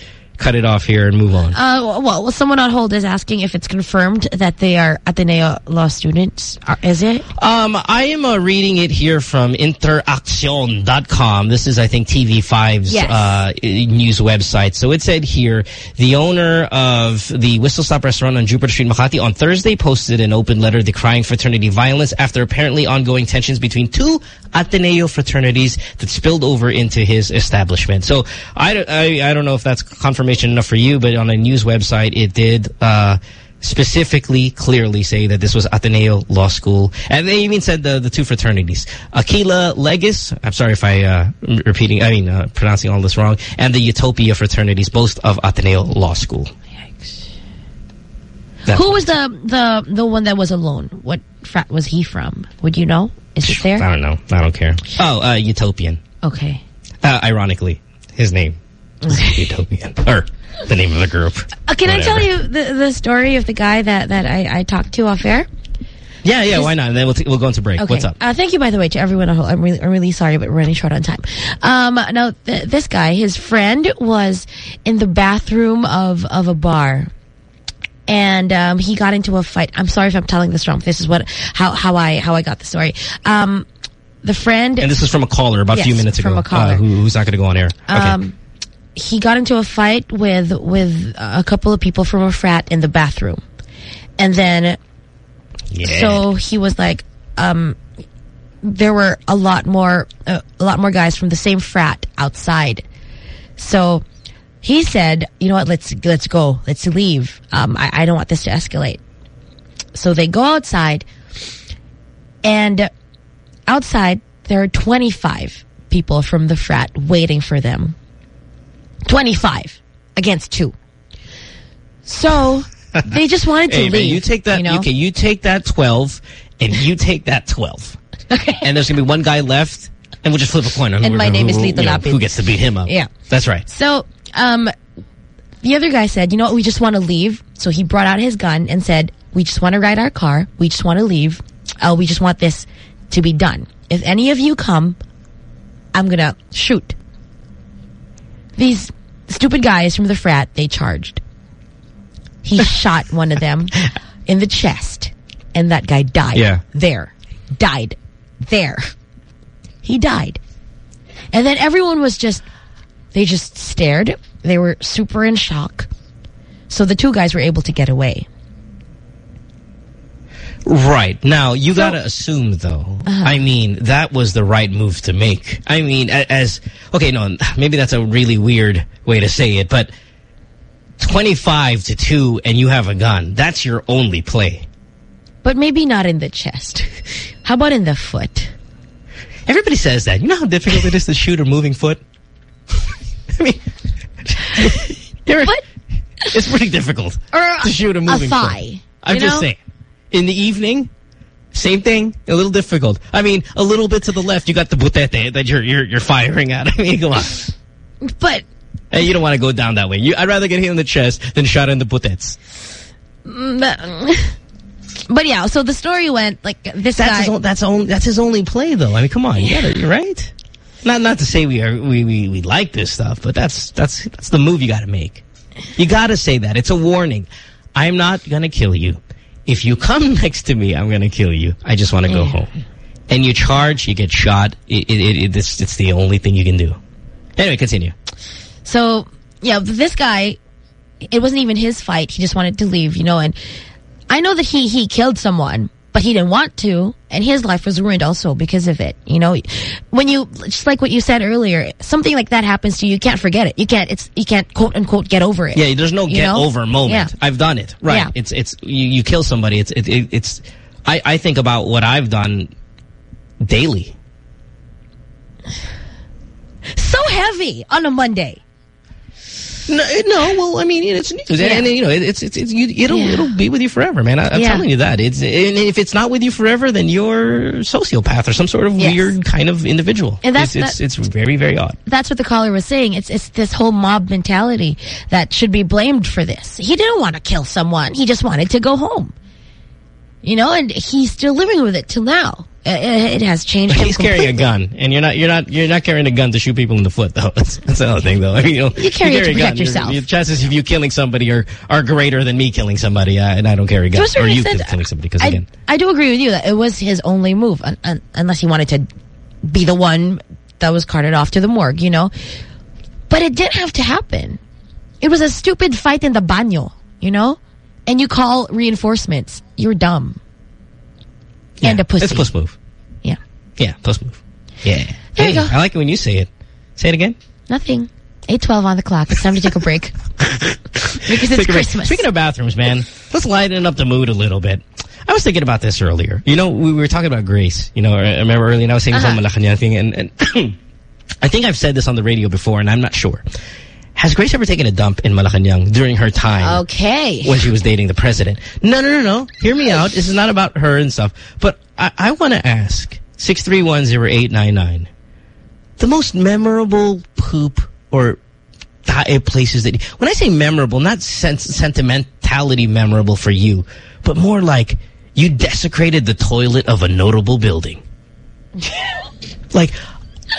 cut it off here and move on? Uh, well, someone on hold is asking if it's confirmed that they are Ateneo law students. Is it? Um, I am uh, reading it here from InterAksyon.com. This is, I think, TV5's Yes. uh, news website. So it said here, the owner of the Whistle Stop restaurant on Jupiter Street, Makati, on Thursday posted an open letter decrying fraternity violence after apparently ongoing tensions between two Ateneo fraternities that spilled over into his establishment. So I, don't- I, I don't know if that's confirmation enough for you, but on a news website, it did... Uh, specifically clearly say that this was Ateneo Law School. And they even said the, the two fraternities. Aquila Legis, I'm sorry if I, uh, repeating, I mean, uh, pronouncing all this wrong, and the Utopia fraternities, both of Ateneo Law School. That's Who was the, the, the one that was alone? What frat was he from? Would you know? Is it there? I don't know. I don't care. Oh, uh, Utopian. Okay. Uh, ironically, his name is Utopian. Or the name of the group. Uh, can I tell you the, the story of the guy that, that I, I talked to off air? Yeah, yeah, why not? And then we'll, we'll go into break. Okay. What's up? Uh, thank you, by the way, to everyone at home. I'm really, I'm really sorry, but we're running short on time. Um, now, th this guy, his friend was in the bathroom of, of a bar. And um, he got into a fight. I'm sorry if I'm telling this wrong. This is what how how I how I got the story. Um, the friend And this is from a caller about a few Yes, minutes ago. from a caller. Uh, who, who's not going to go on air. Okay. um, he got into a fight with with a couple of people from a frat in the bathroom, and then yeah. so he was like, um, there were a lot more, uh, a lot more guys from the same frat outside. So he said, you know what, let's, let's go. Let's leave. Um, I, I don't want this to escalate. So they go outside and outside there are 25 people from the frat waiting for them. 25 against two. So [LAUGHS] they just wanted to Hey, leave. man, you take that. you know? Okay, you take that twelve, and you take that twelve. [LAUGHS] Okay. And there's gonna be one guy left, and we'll just flip a coin. on And who- my name is who, Lito you know, Lapid. Who gets to beat him up? Yeah. that's right. So, um, the other guy said, you know what, we just want to leave. So he brought out his gun and said, we just want to ride our car. We just want to leave. Uh, we just want this to be done. If any of you come, I'm going to shoot. These stupid guys from the frat, they charged. He [LAUGHS] shot one of them in the chest and that guy died. Yeah. There. Died. There. He died. And then everyone was just they just stared. They were super in shock. So the two guys were able to get away. Right now, you gotta assume though. Uh-huh. I mean, that was the right move to make. I mean, as okay, no, maybe that's a really weird way to say it, but twenty-five to two, and you have a gun. That's your only play. But maybe not in the chest. [LAUGHS] How about in the foot? Everybody says that. You know how difficult it is to shoot a moving foot? [LAUGHS] I mean, [LAUGHS] it's pretty difficult or to shoot a moving thigh. frame. I'm you just know? saying. In the evening, same thing. A little difficult. I mean, a little bit to the left, you got the butete that you're you're you're firing at. [LAUGHS] I mean, come on. But Hey, you don't want to go down that way. You, I'd rather get hit in the chest than shot in the buttets. Mm, but yeah, so the story went like this That's guy. his, own, that's only that's his only play though. I mean, come on, you gotta, you're right. Not not to say we are we, we we like this stuff, but that's that's that's the move you got to make. You got to say that. It's a warning. I'm not gonna kill you. If you come [LAUGHS] next to me, I'm gonna kill you. I just want to go home. And you charge, you get shot. It, it, it, it, it's, it's the only thing you can do. Anyway, continue. So, yeah, this guy, it wasn't even his fight. He just wanted to leave, you know, and I know that he, he killed someone, but he didn't want to, and his life was ruined also because of it, you know. When you, just like what you said earlier, something like that happens to you, you can't forget it. You can't, it's, you can't quote unquote get over it. Yeah, there's no get know? over moment. Yeah. I've done it. Right. Yeah. It's it's you, you kill somebody. It's it, it, it's I I think about what I've done daily. So heavy on a Monday. No, no. Well, I mean, it's news, Yeah. and, you know, it's it's, it's you, it'll Yeah. it'll be with you forever, man. I, I'm Yeah. telling you that. It's and if it's not with you forever, then you're sociopath or some sort of Yes. weird kind of individual. And that's- it's, it's it's very very odd. That's what the caller was saying. It's it's this whole mob mentality that should be blamed for this. He didn't want to kill someone. He just wanted to go home. You know, and he's still living with it till now. It has changed He's carrying a gun, and you're not you're not you're not carrying a gun to shoot people in the foot, though. [LAUGHS] That's, that's another thing, though. I [LAUGHS] mean, you, know, You carry it to a protect your- yourself. Your chances of you killing somebody are are greater than me killing somebody, uh, and I don't carry a To gun. a certain Or you killing somebody, because I, again, I do agree with you that it was his only move, un, un, unless he wanted to be the one that was carted off to the morgue, you know. But it didn't have to happen. It was a stupid fight in the baño, you know. And you call reinforcements. You're dumb. And yeah, a pussy. It's a puss move. Yeah. Yeah, puss move. Yeah. There hey, you go. I like it when you say it. Say it again. Nothing. 8.12 on the clock. It's time to take a break. [LAUGHS] because it's Take a break. Christmas. Speaking of bathrooms, man, let's lighten up the mood a little bit. I was thinking about this earlier. You know, we were talking about Grace. You know, I remember earlier, and I was saying this Uh-huh. whole Malacanang thing, and, and [CLEARS THROAT] I think I've said this on the radio before, and I'm not sure. Has Grace ever taken a dump in Malacanang during her time okay. when she was dating the president? No, no, no, no. Hear me out. This is not about her and stuff. But I, I want to ask, 6310899, the most memorable poop or tae places that... When I say memorable, not sense, sentimentality memorable for you, but more like you desecrated the toilet of a notable building. [LAUGHS] like,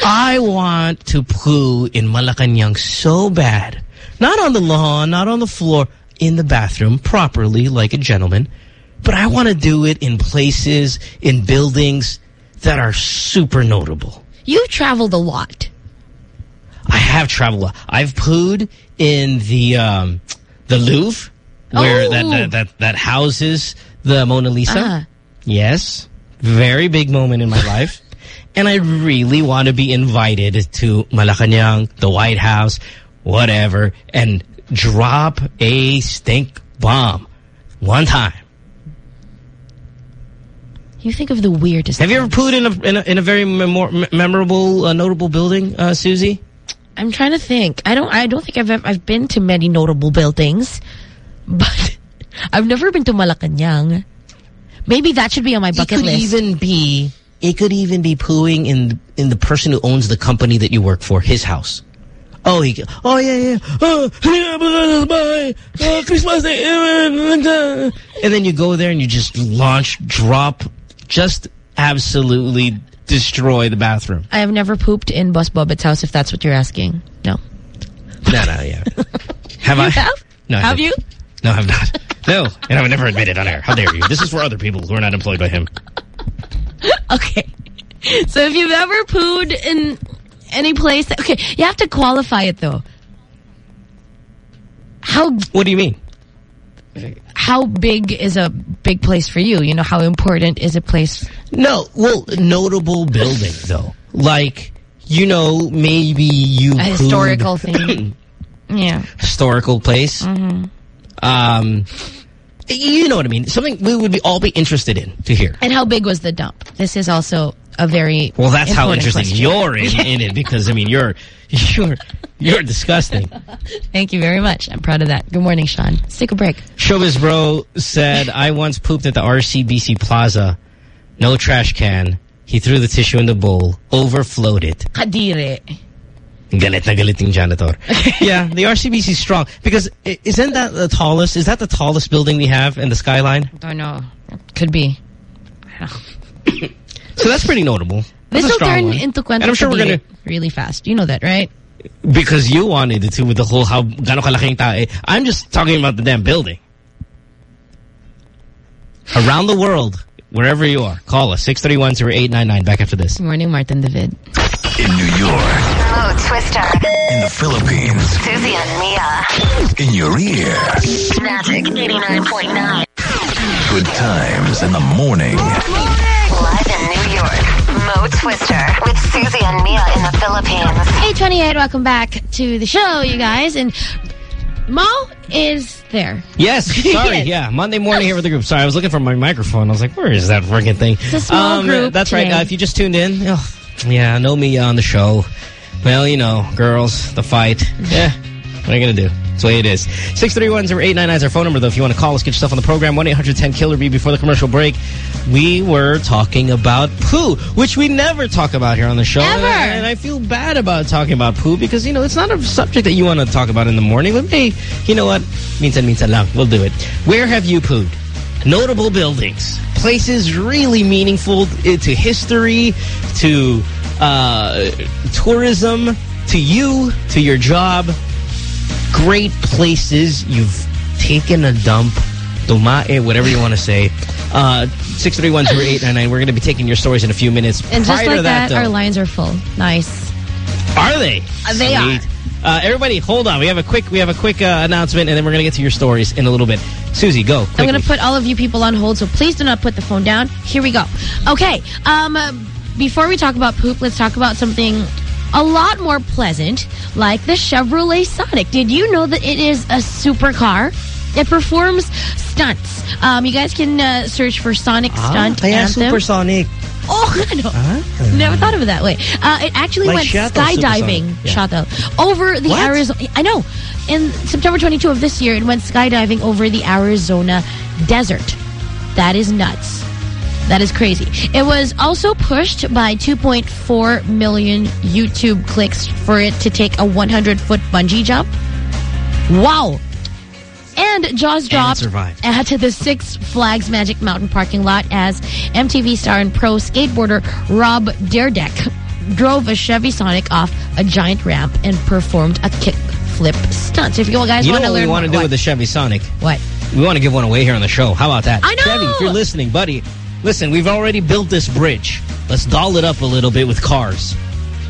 I want to poo in Malacanang so bad. Not on the lawn, not on the floor, in the bathroom, properly, like a gentleman. But I want to do it in places, in buildings that are super notable. You've traveled a lot. I have traveled. a lot. I've pooed in the um, the Louvre, where Oh. that, that that that houses the Mona Lisa. Ah. Yes, very big moment in my life, and I really want to be invited to Malacanang, the White House, whatever, and drop a stink bomb one time. You think of the weirdest Have you ever pooed in a in a, in a very memor memorable, uh, notable building, uh, Susie? I'm trying to think. I don't. I don't think I've I've been to many notable buildings, [LAUGHS] but I've never been to Malacanang. Maybe that should be on my It bucket could list. even be it could even be pooing in in the person who owns the company that you work for, his house. Oh, he. Oh yeah, yeah. Oh, yeah. Oh, Christmas Day. And then you go there and you just launch, drop, just absolutely destroy the bathroom. I have never pooped in Boss Bobbitt's house. If that's what you're asking, no. No, no, yeah. [LAUGHS] Have I? have? No, I Have you? No, I've not. No, and I would never admit it on air. How dare you? This is for other people who are not employed by him. [LAUGHS] Okay. So if you've ever pooed in any place, that, okay, you have to qualify it though. How What do you mean? how big is a big place for you? You know, how important is a place? No, well, notable building though. Like, you know, maybe you A historical [CLEARS THROAT] thing. Yeah. historical place. Mm-hmm. Um, you know what I mean? Something we would be all be interested in to hear. And how big was the dump? This is also a very Well, that's how interesting question. you're in, in it because, I mean, you're, you're, you're disgusting. Thank you very much. I'm proud of that. Good morning, Sean. Let's take a break. Showbiz Bro said, I once pooped at the RCBC Plaza. No trash can. He threw the tissue in the bowl, overflowed it. Kadire. Galit na galit yung janitor. [LAUGHS] yeah, the RCBC is strong. Because isn't that the tallest? Is that the tallest building we have in the skyline? Don't know. Could be. [COUGHS] So that's pretty notable. That's This will turn one. into Kwento And I'm sure we're gonna really fast. You know that, right? because you wanted it to with the whole how gano kalaking tae. I'm just talking about the damn building. Around the world, wherever you are, call us 631-0899. Back after this. Good morning, Martin David. In New York, Mo Twister. in the Philippines, Susie and Mia. in your ear. Magic 89.9. Good times in the morning. Live in New York. Mo Twister with Susie and Mia in the Philippines. Hey, 28. welcome back to the show, you guys. And Mo is there. Yes, [LAUGHS] sorry, Yes. yeah. Monday morning here with the group. Sorry, I was looking for my microphone. I was like, where is that freaking thing? It's a small group That's right. Uh, if you just tuned in, oh, yeah, know me on the show. Well, you know, girls, the fight. Yeah, what are you going to do? That's the way it is. 631-0899 is our phone number, though. If you want to call us, get yourself on the program. 1-800-10-KILLER-B before the commercial break. We were talking about poo, which we never talk about here on the show. Ever. And, I feel bad about talking about poo because, you know, it's not a subject that you want to talk about in the morning. But, hey, you know what? Minsan, minsan lang. We'll do it. Where have you pooed? Notable buildings. Places really meaningful eh, to history, to uh, tourism, to you, to your job. Great places. You've taken a dump, tumae, whatever you want to say. Uh, 631-0899. We're going to be taking your stories in a few minutes. And just like to that, though- our lines are full. Nice. are they? Uh, they are. Uh, everybody, hold on. We have a quick we have a quick uh, announcement, and then we're gonna get to your stories in a little bit. Susie, go. I'm going to put all of you people on hold, so please do not put the phone down. Here we go. Okay. Um, before we talk about poop, let's talk about something a lot more pleasant, like the Chevrolet Sonic. Did you know that it is a supercar? It performs stunts. Um, you guys can uh, search for Sonic Ah, Stunt kaya Anthem. supersonic. Oh, [LAUGHS] I know. Never thought of it that way. Uh, it actually Like went shuttle, skydiving. Yeah. shuttle, over the What? Arizona. I know. In September 22 of this year, it went skydiving over the Arizona desert. That is nuts. That is crazy. It was also pushed by 2.4 million YouTube clicks for it to take a 100 foot bungee jump. Wow. And Jaws dropped survived. at the Six Flags Magic Mountain parking lot as MTV star and pro skateboarder Rob Dyrdek drove a Chevy Sonic off a giant ramp and performed a kickflip stunt. If you guys You know want to what we learn want to do with the Chevy Sonic? what? We want to give one away here on the show. How about that? I know! Chevy, if you're listening, buddy, listen, we've already built this bridge. Let's doll it up a little bit with cars.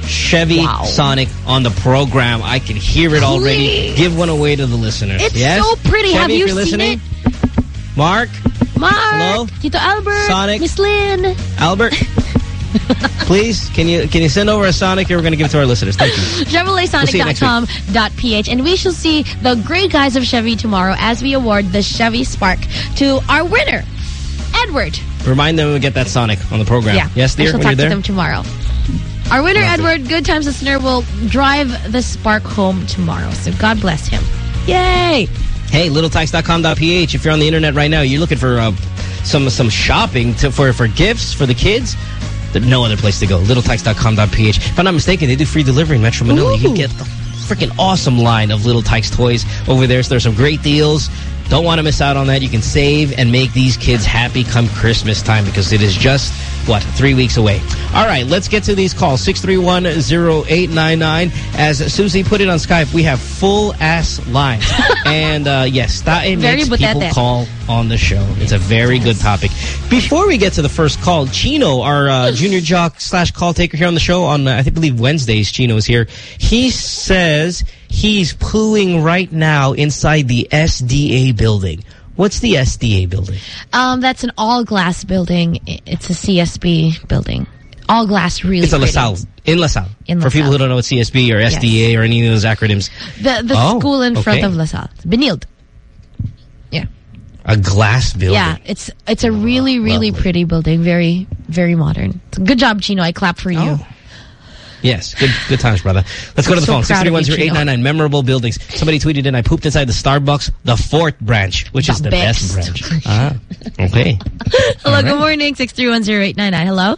Chevy Wow. Sonic on the program. I can hear it already. Please. Give one away to the listeners. It's yes? so pretty. Chevy, Have you seen listening, Mark, Mark, Hello? Tito Albert, Sonic. Miss Lynn. Albert, [LAUGHS] please, can you can you send over a Sonic? and We're going to give it to our listeners. Thank you. [LAUGHS] see you next ChevroletSonic.com.ph. And we shall see the great guys of Chevy tomorrow as we award the Chevy Spark to our winner, Edward. Remind them to get that Sonic on the program. Yeah. Yes, I dear, shall when talk to there? them tomorrow. Our winner, Love it. Edward, Good Times listener, will drive the Spark home tomorrow. So God bless him. Yay! Hey, littletikes.com.ph. If you're on the internet right now, you're looking for uh, some some shopping to, for for gifts for the kids. There's no other place to go. Littletikes.com.ph. If I'm not mistaken, they do free delivery in Metro Manila. You can get the freaking awesome line of Little Tikes toys over there. So there's some great deals. Don't want to miss out on that. You can save and make these kids happy come Christmas time because it is just, what, three weeks away. All right, let's get to these calls. 631-0899. As Susie put it on Skype, we have full-ass lines. [LAUGHS] and, uh, yes, Very makes people butete. call on the show. It's a very good topic. Before we get to the first call, Chino, our uh, junior jock slash call taker here on the show on, uh, I think, believe Wednesdays, Chino is here. He says he's pooing right now inside the SDA building. What's the SDA building? Um, that's an all-glass building. It's a CSB building. All glass, really It's a. LaSalle. In LaSalle. In For people who don't know what CSB or SDA or any of those acronyms. The, the Oh, school in front okay. of LaSalle. Benilde. Yeah. A glass building. Yeah, it's it's a really really lovely. pretty building, very very modern. Good job, Chino. I clap for you. Oh. Yes, good good times, brother. Let's go to the So phone. proud of you, 631 Memorable buildings. Somebody tweeted in, I pooped inside the Starbucks, the fourth branch, which is The the best, best. branch. ah, okay. [LAUGHS] Hello, All good right. morning. Six three one zero eight nine nine. Hello.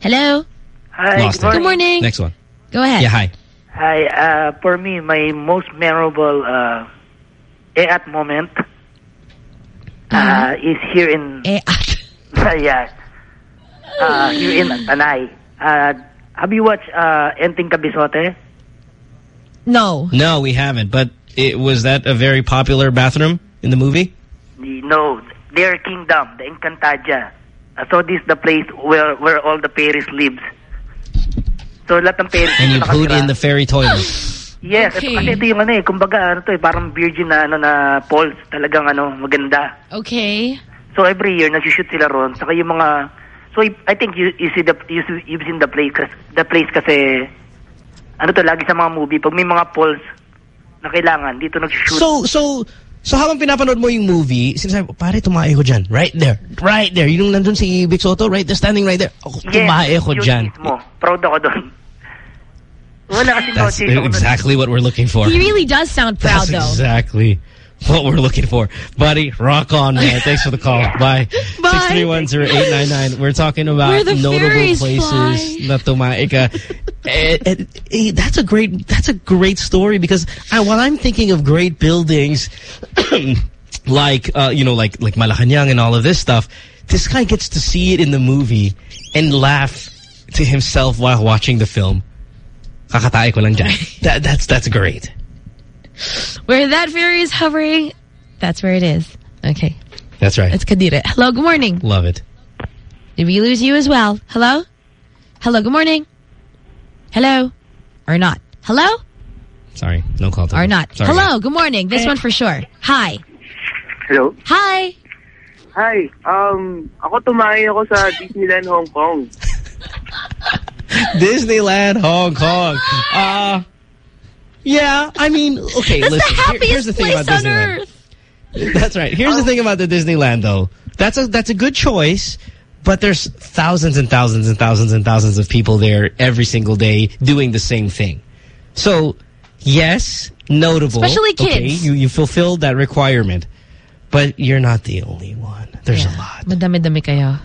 Hello. Hi, Lost good it. Good morning. Next one. Go ahead. Yeah, hi. Hi, uh, for me, my most memorable uh, at moment uh, is here in Eh, [LAUGHS] yeah, uh, here in Tanay. Uh, have you watched uh, Enteng Kabisote? no. No, we haven't. But it, was that a very popular bathroom in the movie? No, their kingdom, the Encantadia. So this is the place where where all the fairies lives. So lahat ng fairies And you put in the fairy toilet. Yes, Okay. ito, kasi ito yung ano eh, kumbaga ano to eh, parang virgin na ano na falls, talagang ano, maganda. Okay. So every year nag-shoot sila ron. Saka yung mga So I- I think you you see the you see, you've seen the place kas- the place kasi eh, ano to lagi sa mga movie pag may mga falls na kailangan dito nag-shoot. So, so, so habang pinapanood mo yung movie, sinasabi, pare, tumae ko dyan. Right there. Right there. Yung nandun si Vic Sotto, right there, standing right there. Ako, tumae ko yun dyan. mismo. Proud ako doon. Wala kasi That's notice ako doon. exactly what we're looking for. He really does sound proud, That's though. exactly [LAUGHS] what we're looking for. Buddy, rock on, man. Thanks for the call. [LAUGHS] Bye. Bye. 6310899. We're talking about the notable places na eh, that's a great that's a great story because I, while I'm thinking of great buildings [CLEARS THROAT] like uh, you know like like Malacanang and all of this stuff, this guy gets to see it in the movie and laugh to himself while watching the film. Kakatae ko lang dyan. [LAUGHS] That, that's that's great. Where that fairy is hovering, that's where it is. Okay. That's right. It's Kadira. Hello, good morning. Love it. Did we lose you as well? Hello? Hello, good morning. Hello? Or not? Hello? Sorry, no call. Or not? Sorry. Hello, good morning. This one for sure. Hi. Hello? Hi. Hi. Um, ako tumayo ako sa [LAUGHS] Disneyland Hong Kong. Disneyland Hong Kong. Uh, yeah, I mean, okay, That's listen. the here- happiest here's the thing place about on Disneyland. earth. That's right. Here's the thing about the Disneyland, though. That's a that's a good choice, but there's thousands and thousands and thousands and thousands of people there every single day doing the same thing. So, yes, notable. Especially kids. Okay, kids. you you fulfilled that requirement, but you're not the only one. There's a lot. Madami-dami kayo.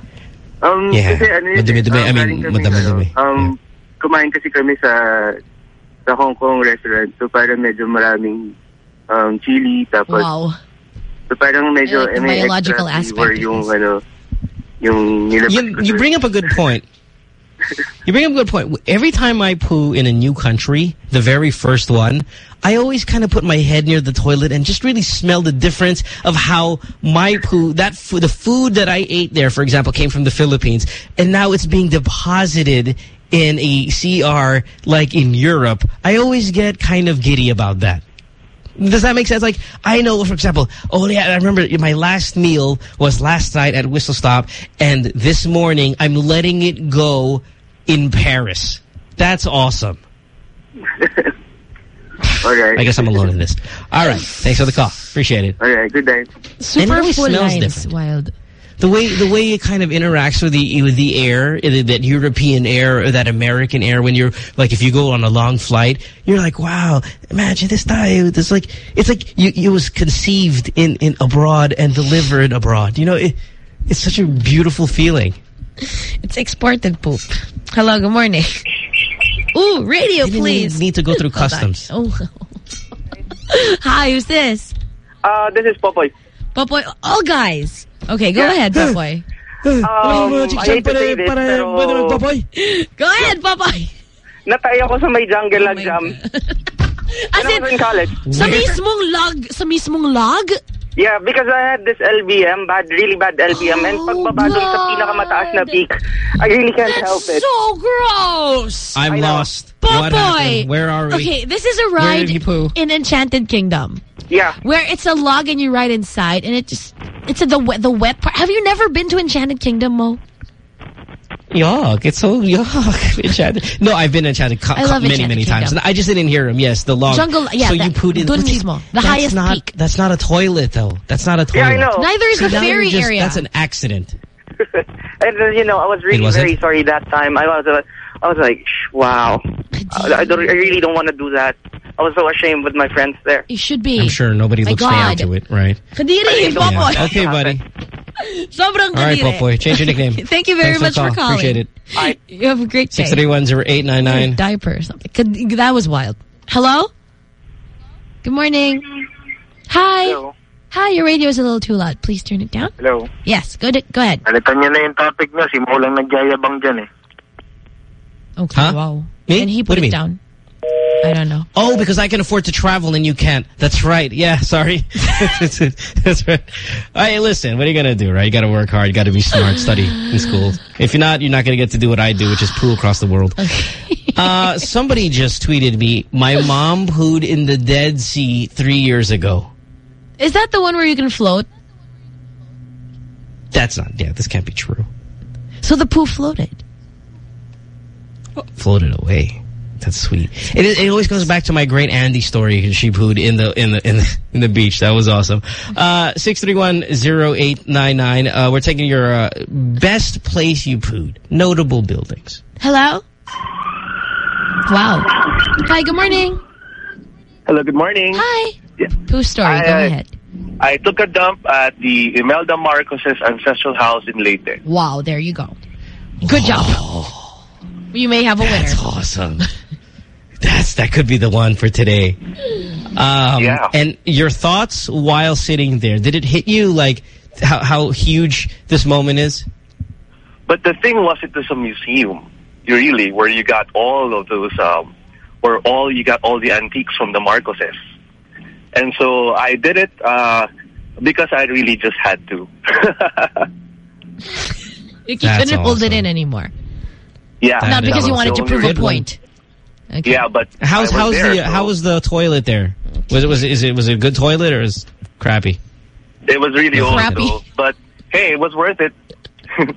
Um, Yeah. kasi ano yun, Madumi-dumi. um, I mean, galing kami, madami-dumi. ano, Um, kumain kasi kami sa sa Hong Kong restaurant. So parang medyo maraming um, chili. Tapos, Wow. so parang medyo like the eh, may biological extra aspect flavor yung ano, yung nilabas You, ko you bring up a good point. [LAUGHS] You bring up a good point. Every time I poo in a new country, the very first one, I always kind of put my head near the toilet and just really smell the difference of how my poo, that the food that I ate there, for example, came from the Philippines, and now it's being deposited in a CR like in Europe. I always get kind of giddy about that. Does that make sense? Like, I know, for example, oh yeah, I remember my last meal was last night at Whistle Stop, and this morning I'm letting it go in Paris. That's awesome. [LAUGHS] Alright. I guess I'm alone in this. All right. Thanks for the call. Appreciate it. Alright, good day. Super always full smells lines. different. Wild. The way the way it kind of interacts with the with the air, that European air or that American air, when you're like if you go on a long flight, you're like, wow, imagine this tayo. This like it's like you it was conceived in in abroad and delivered abroad. You know, it, it's such a beautiful feeling. It's exported poop. Hello, good morning. Ooh, radio, Didn't please. need to go through [LAUGHS] customs. Oh. [LAUGHS] Hi, who's this? Uh, this is Popoy. Popoy. All guys. Okay, go ahead, Popoy. Um, [LAUGHS] I hate to say this, pero [LAUGHS] Go ahead, Popoy. natay ako sa may jungle Oh log my jam. As I was in in, college. sa mismong log, sa mismong log? Yeah, because I had this LBM, bad, really bad LBM, and Oh, pagbaba dun sa pinakamataas na peak, I really can't help it. So gross. I'm lost. What Popoy. Where are we? Okay, this is a ride did he poo? in Enchanted Kingdom. Yeah. Where it's a log and you ride inside and it just, it's a, the, wet, the wet part. Have you never been to Enchanted Kingdom, Mo? Yuck. It's so yuck. [LAUGHS] Enchanted. No, I've been enchanted co- I love many, Enchanted many Kingdom. times. I just didn't hear him. Yes, the log. Jungle- yeah, So you that- put in dun mismo. The that's highest not, peak. That's not a toilet, though. That's not a toilet. Yeah, I know. Neither is the Now you're ferry just- area. That's an accident. [LAUGHS] and uh, you know, I was really was it? very sorry that time. I was, uh, I was like, wow, I, I, don't, I really don't want to do that. I was so ashamed with my friends there. You should be. I'm sure nobody My looks forward God. to it, right? Kadiri, Popoy. Yeah. Okay, buddy. Sobrang All right, kadiri. Popoy. Change your nickname. [LAUGHS] Thank you very Thanks much the for call. calling. Appreciate it. You have a great day. 631-0899. Diaper or something. That was wild. Hello? Good morning. Hi. Hello. Hi, your radio is a little too loud. Please turn it down. Hello. Yes, go, to, go ahead. Alitan niyo na yung topic niyo. Si Mo lang nagyayabang dyan eh. Okay, Huh? wow. Me? And he put it mean? down. I don't know. Oh, because I can afford to travel and you can't. That's right. Yeah, [LAUGHS] sorry. [LAUGHS] That's right. All right, listen, what are you going to do, right? You got to work hard. You got to be smart, study in school. [SIGHS] If you're not, you're not going to get to do what I do, which is pool across the world. [LAUGHS] uh, somebody just tweeted me, my mom pooed in the Dead Sea three years ago. Is that the one where you can float? That's not, yeah, this can't be true. So the poo floated. Floated away. That's sweet. It, it always goes back to my great Andy story. She pooed in the in the in the, [LAUGHS] in the beach. That was awesome. Uh, six three one zero eight nine nine. Uh, we're taking your uh, best place you pooed. Notable buildings. Hello? Wow. Hi, good morning. Hello, good morning. Hi. Yeah. Poo story, Hi, go ahead. I took a dump at the Imelda Marcos's ancestral house in Leyte. Wow, there you go. Good job. You may have a winner. That's awesome. That's that could be the one for today. Um, Yeah. And your thoughts while sitting there? Did it hit you like how how huge this moment is? But the thing was, it was a museum, really, where you got all of those, um, where all you got all the antiques from the Marcoses. And so I did it uh, because I really just had to. [LAUGHS] You That's couldn't hold it awesome. in anymore. Yeah, That Not is because you awesome. wanted to prove a point. Okay. Yeah, but How's I was how's there, the so how was the toilet there? Was it was it, is it was it a good toilet or is it crappy? it was really old, Crappy. though. but hey, it was worth it. [LAUGHS]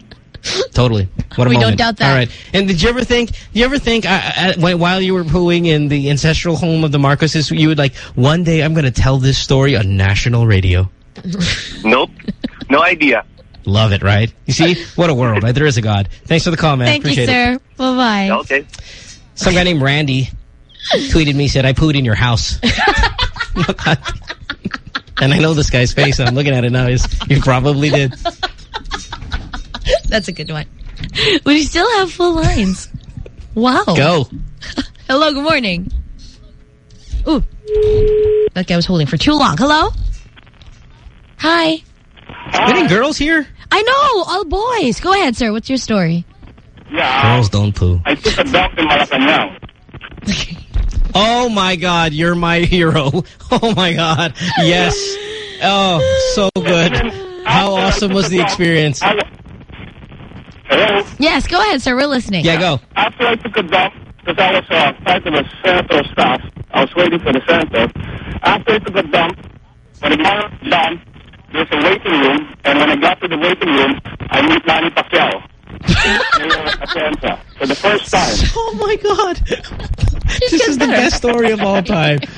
Totally. What a We don't moment. doubt that. All right. And did you ever think? Did you ever think uh, uh, while you were pooing in the ancestral home of the Marcoses, you would like one day I'm going to tell this story on national radio? Nope, no idea. Love it, right? You see, what a world. There is a God. Thanks for the call, man. Thank you, Appreciate it. sir. Bye-bye. Okay. Some guy named Randy tweeted me said I pooed in your house. [LAUGHS] and I know this guy's face. and I'm looking at it now. Is you probably did. That's a good one. We still have full lines. Wow. Go. [LAUGHS] Hello, good morning. Ooh. That guy was holding for too long. Hello? Hi. Any girls here? I know, all boys. Go ahead, sir. What's your story? Yeah, Girls don't poo. I took a dump in Malacanang. [LAUGHS] Oh my God, you're my hero. [LAUGHS] Oh my God. Yes. Oh, so good. How awesome was the experience? Hello? Yes, go ahead, sir. We're listening. Yeah, go. After I took a dump, because I was uh, part of a senator staff, I was waiting for the senator. After I took a dump, when I got done, there's a waiting room, and when I got to the waiting room, I meet Manny Pacquiao. Mayor [LAUGHS] Atienza, for the first time. Oh my God. This is the best story of all time. [LAUGHS]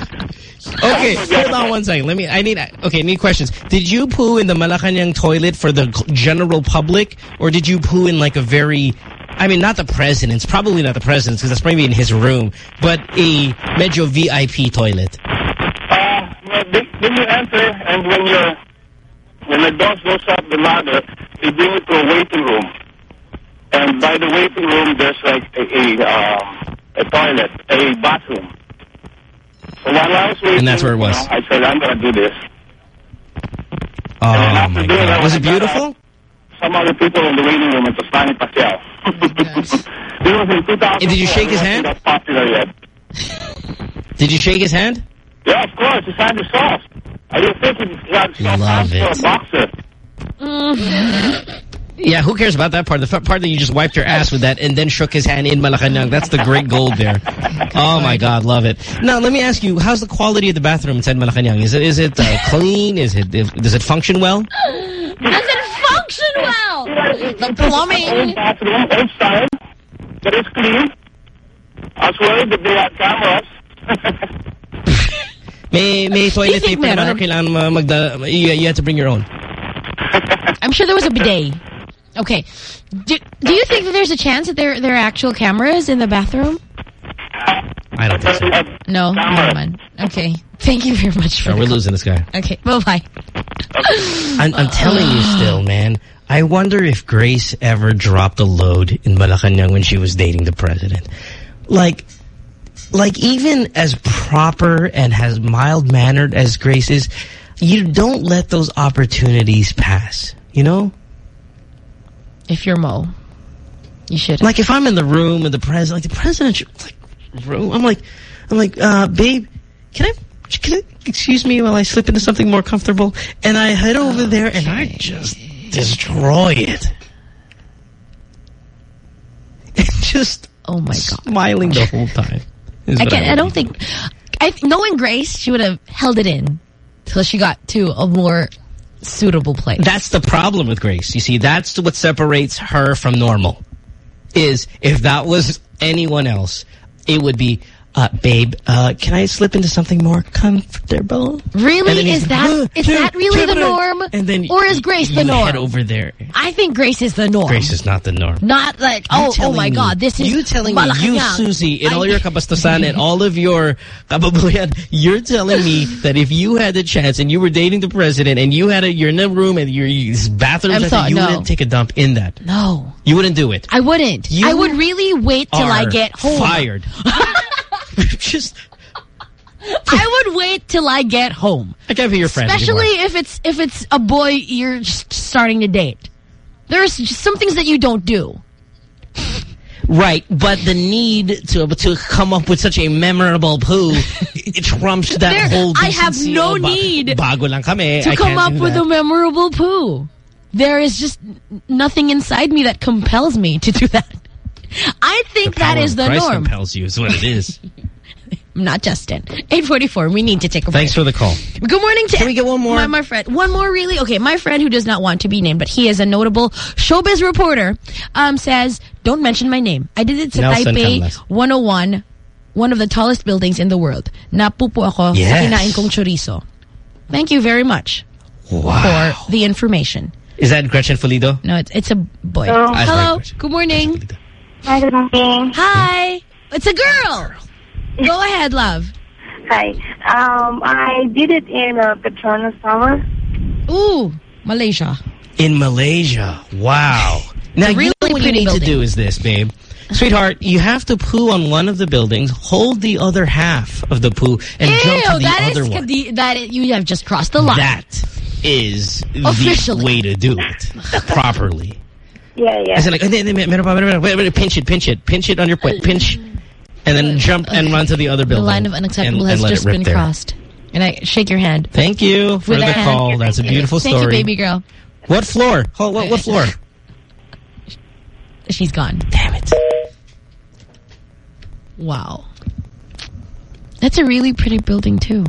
Okay, hold on one second. Let me, I need, okay, I need questions. Did you poo in the Malacanang toilet for the general public, or did you poo in like a very, I mean, not the president's, probably not the president's, because that's maybe in his room, but a medyo VIP toilet? Uh, well, then then you enter, and when you're when the doors goes up the ladder, they bring you to a waiting room. And by the waiting room, there's like a a, um, a toilet, a bathroom. So while I was waiting, And that's where it was. you know, I said, I'm gonna do this. Oh my God. Was it beautiful? Some other people in the waiting room, it was Manny Pacquiao. It was in 2000. Did you shake his hand? Not popular yet. Did you shake his hand? Yeah, of course. It's hand is soft. I didn't think he had soft Love hands for it. a boxer. Yeah, who cares about that part? The f- part that you just wiped your ass with that and then shook his hand in Malacanang. That's the great gold there. [LAUGHS] Oh, my God. Love it. Now, let me ask you, how's the quality of the bathroom inside Malacanang? Is it is it uh, [LAUGHS] clean? Is it Does it function well? Does it function well? the plumbing. Old bathroom, old style, but it's clean. As well, that they had cameras. [LAUGHS] May, may toilet think paper naman meron? or kailangan magda, you, you have to bring your own. I'm sure there was a bidet. Okay. Do, do you think that there's a chance that there there are actual cameras in the bathroom? I don't think so. No, never mind. Okay. Thank you very much for No, we're call. losing this guy. Okay, bye-bye. I'm, I'm telling you still, man. I wonder if Grace ever dropped a load in Malacanang when she was dating the president. Like, like even as proper and as mild-mannered as Grace is, you don't let those opportunities pass, you know? If you're Mo, you should. Like if I'm in the room with the president, like the president, like, room, I'm like, I'm like, uh, babe, can I, can I, excuse me while I slip into something more comfortable? And I head over there and I just destroy it. And [LAUGHS] just oh my god, smiling the whole time. I I would don't think I knowing Grace, she would have held it in till she got to a more suitable place. That's the problem with Grace. You see, that's what separates her from normal. Is if that was anyone else, it would be, uh, babe, uh, can I slip into something more comfortable? Really? Is like, that "Uh, is that [GASPS] really the norm? And then or is Grace the norm? head over there. I think Grace is the norm. Grace is not the norm. Not like You oh oh my me- god, this is you telling me you. Susie in all I- your kabastusan and all of your kababuyan you're telling me that if you had the chance and you were dating the president and you had a you're in a room and your this bathroom sorry, you no. wouldn't take a dump in that No. you wouldn't do it I wouldn't. You I would really wait till I get home. fired [LAUGHS] [LAUGHS] just I would wait till I get home. I can't be your friend Especially anymore. if it's if it's a boy you're just starting to date. There's some things that you don't do. right but the need to to come up with such a memorable poo it trumps that There- whole I have no uh, need bago lang kami to I come up with that. a memorable poo. There is just nothing inside me that compels me to do that. I think that is the Christ norm. compels you is what it is [LAUGHS] Not Justin. 844, we need to take a break. thanks for the call Good morning to Can we get one more? My, my friend. One more, really? Okay, my friend who does not want to be named, but he is a notable showbiz reporter, um, says, don't mention my name. I did it to Nelson Taipei Canlas. 101, one of the tallest buildings in the world. Napupo ako sa Yes. kinain kong chorizo. Thank you very much wow for the information. is that Gretchen Fullido No, it's, it's a boy. Hello. Hello. Good morning. Hi, good morning. Hi. It's a girl. Go ahead, love. Hi. Um, I did it in uh, Petronas Tower. Ooh, Malaysia. in Malaysia. Wow. [LAUGHS] Now, really you know what you pretty need to do is this, babe. Sweetheart, you have to poo on one of the buildings, hold the other half of the poo, and Ew, jump to the that other is one. the- that is- you have just crossed the line. That is Officially. the way to do it [LAUGHS] properly. Yeah, yeah. I said like, "Hindi, hindi, meron pa, meron pa, wait, wait, pinch it, pinch it, pinch it on your foot, pinch, and then jump and run to the other building. The line of unacceptable and, has and just been there. crossed. And I shake your hand. Thank you for With the hand. call. That's a beautiful Thank story. you, baby girl. What floor? Oh, what, what floor? She's gone. Damn it. Wow. That's a really pretty building, too.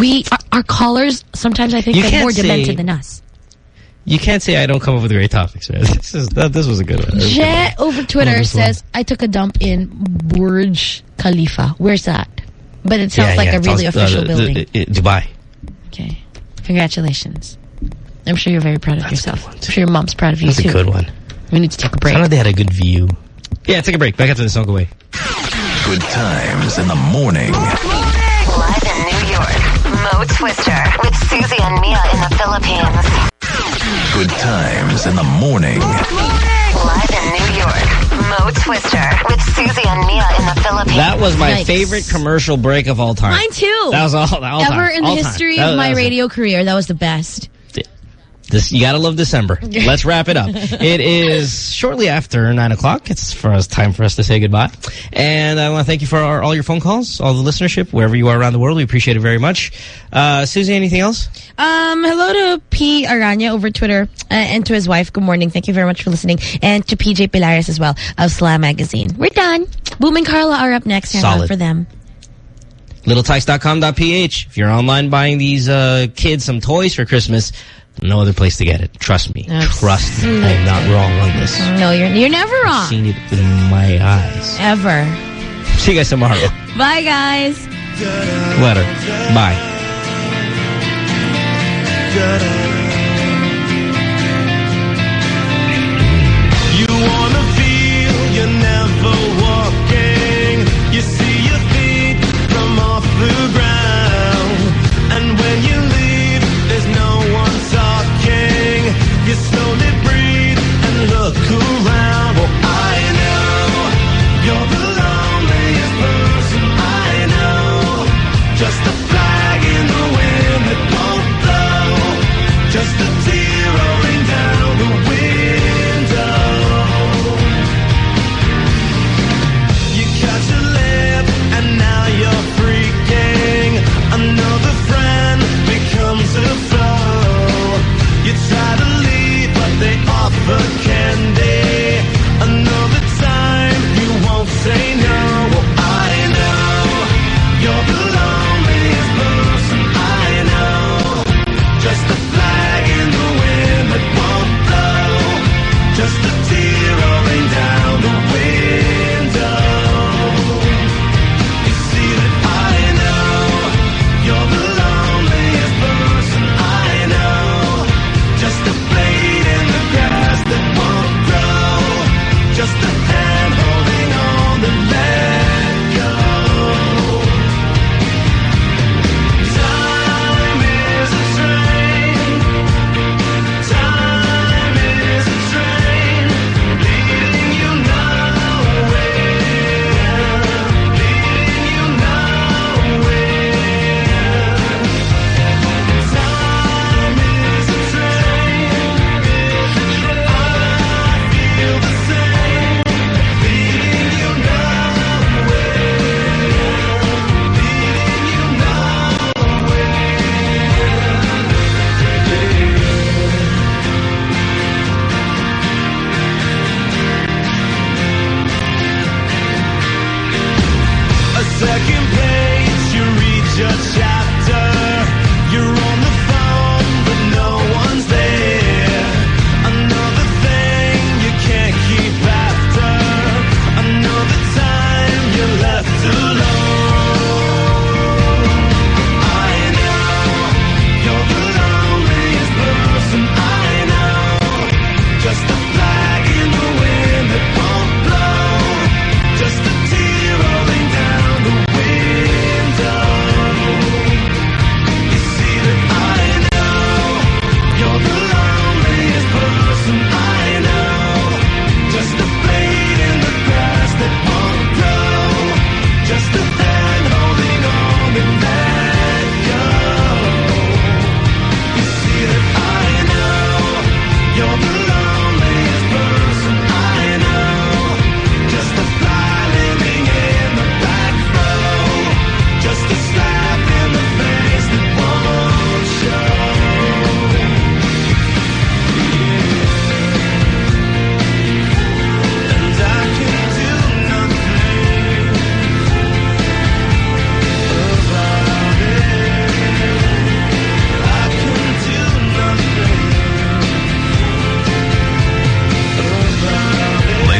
We, our, our callers, sometimes I think You they're more demented than us. You can't say I don't come up with great topics, right? [LAUGHS] This is that. This was a good one. Jet over Twitter this one. says, I took a dump in Burj Khalifa. Where's that? But it sounds Yeah, like yeah, a really also- official uh, building. the- uh, Dubai. okay. Congratulations. I'm sure you're very proud of That's a yourself. good one, I'm sure your mom's proud of you, That's too. a good one. We need to take a break. I know they had a good view. Yeah, take a break. Back after this. Don't go away. Good times in the morning. Twister with Susie and Mia in the Philippines. Good times in the morning. Live in New York, Mo Twister with Susie and Mia in the Philippines. That was my Yikes. favorite commercial break of all time. Mine, too. That was all. all Ever time, in the all time. history That- of my that was it. radio career, that was the best. This you gotta love December. [LAUGHS] Let's wrap it up. It is shortly after nine o'clock. It's for us time for us to say goodbye. And I want to thank you for our, all your phone calls, all the listenership, wherever you are around the world. We appreciate it very much. Uh, Susie, anything else? Um, hello to P. Aranya over Twitter uh, and to his wife. Good morning. Thank you very much for listening. And to PJ Pilares as well of Slam Magazine. We're done. Boom and Carla are up next. Solid. for them. LittleTikes.com.ph. If you're online buying these uh, kids some toys for Christmas, No other place to get it. Trust me. Trust me. [LAUGHS] I am not wrong on this. No, you're you're never I've wrong. seen it with my eyes. Ever. See you guys tomorrow. Bye, guys. Later. Bye. Da-da.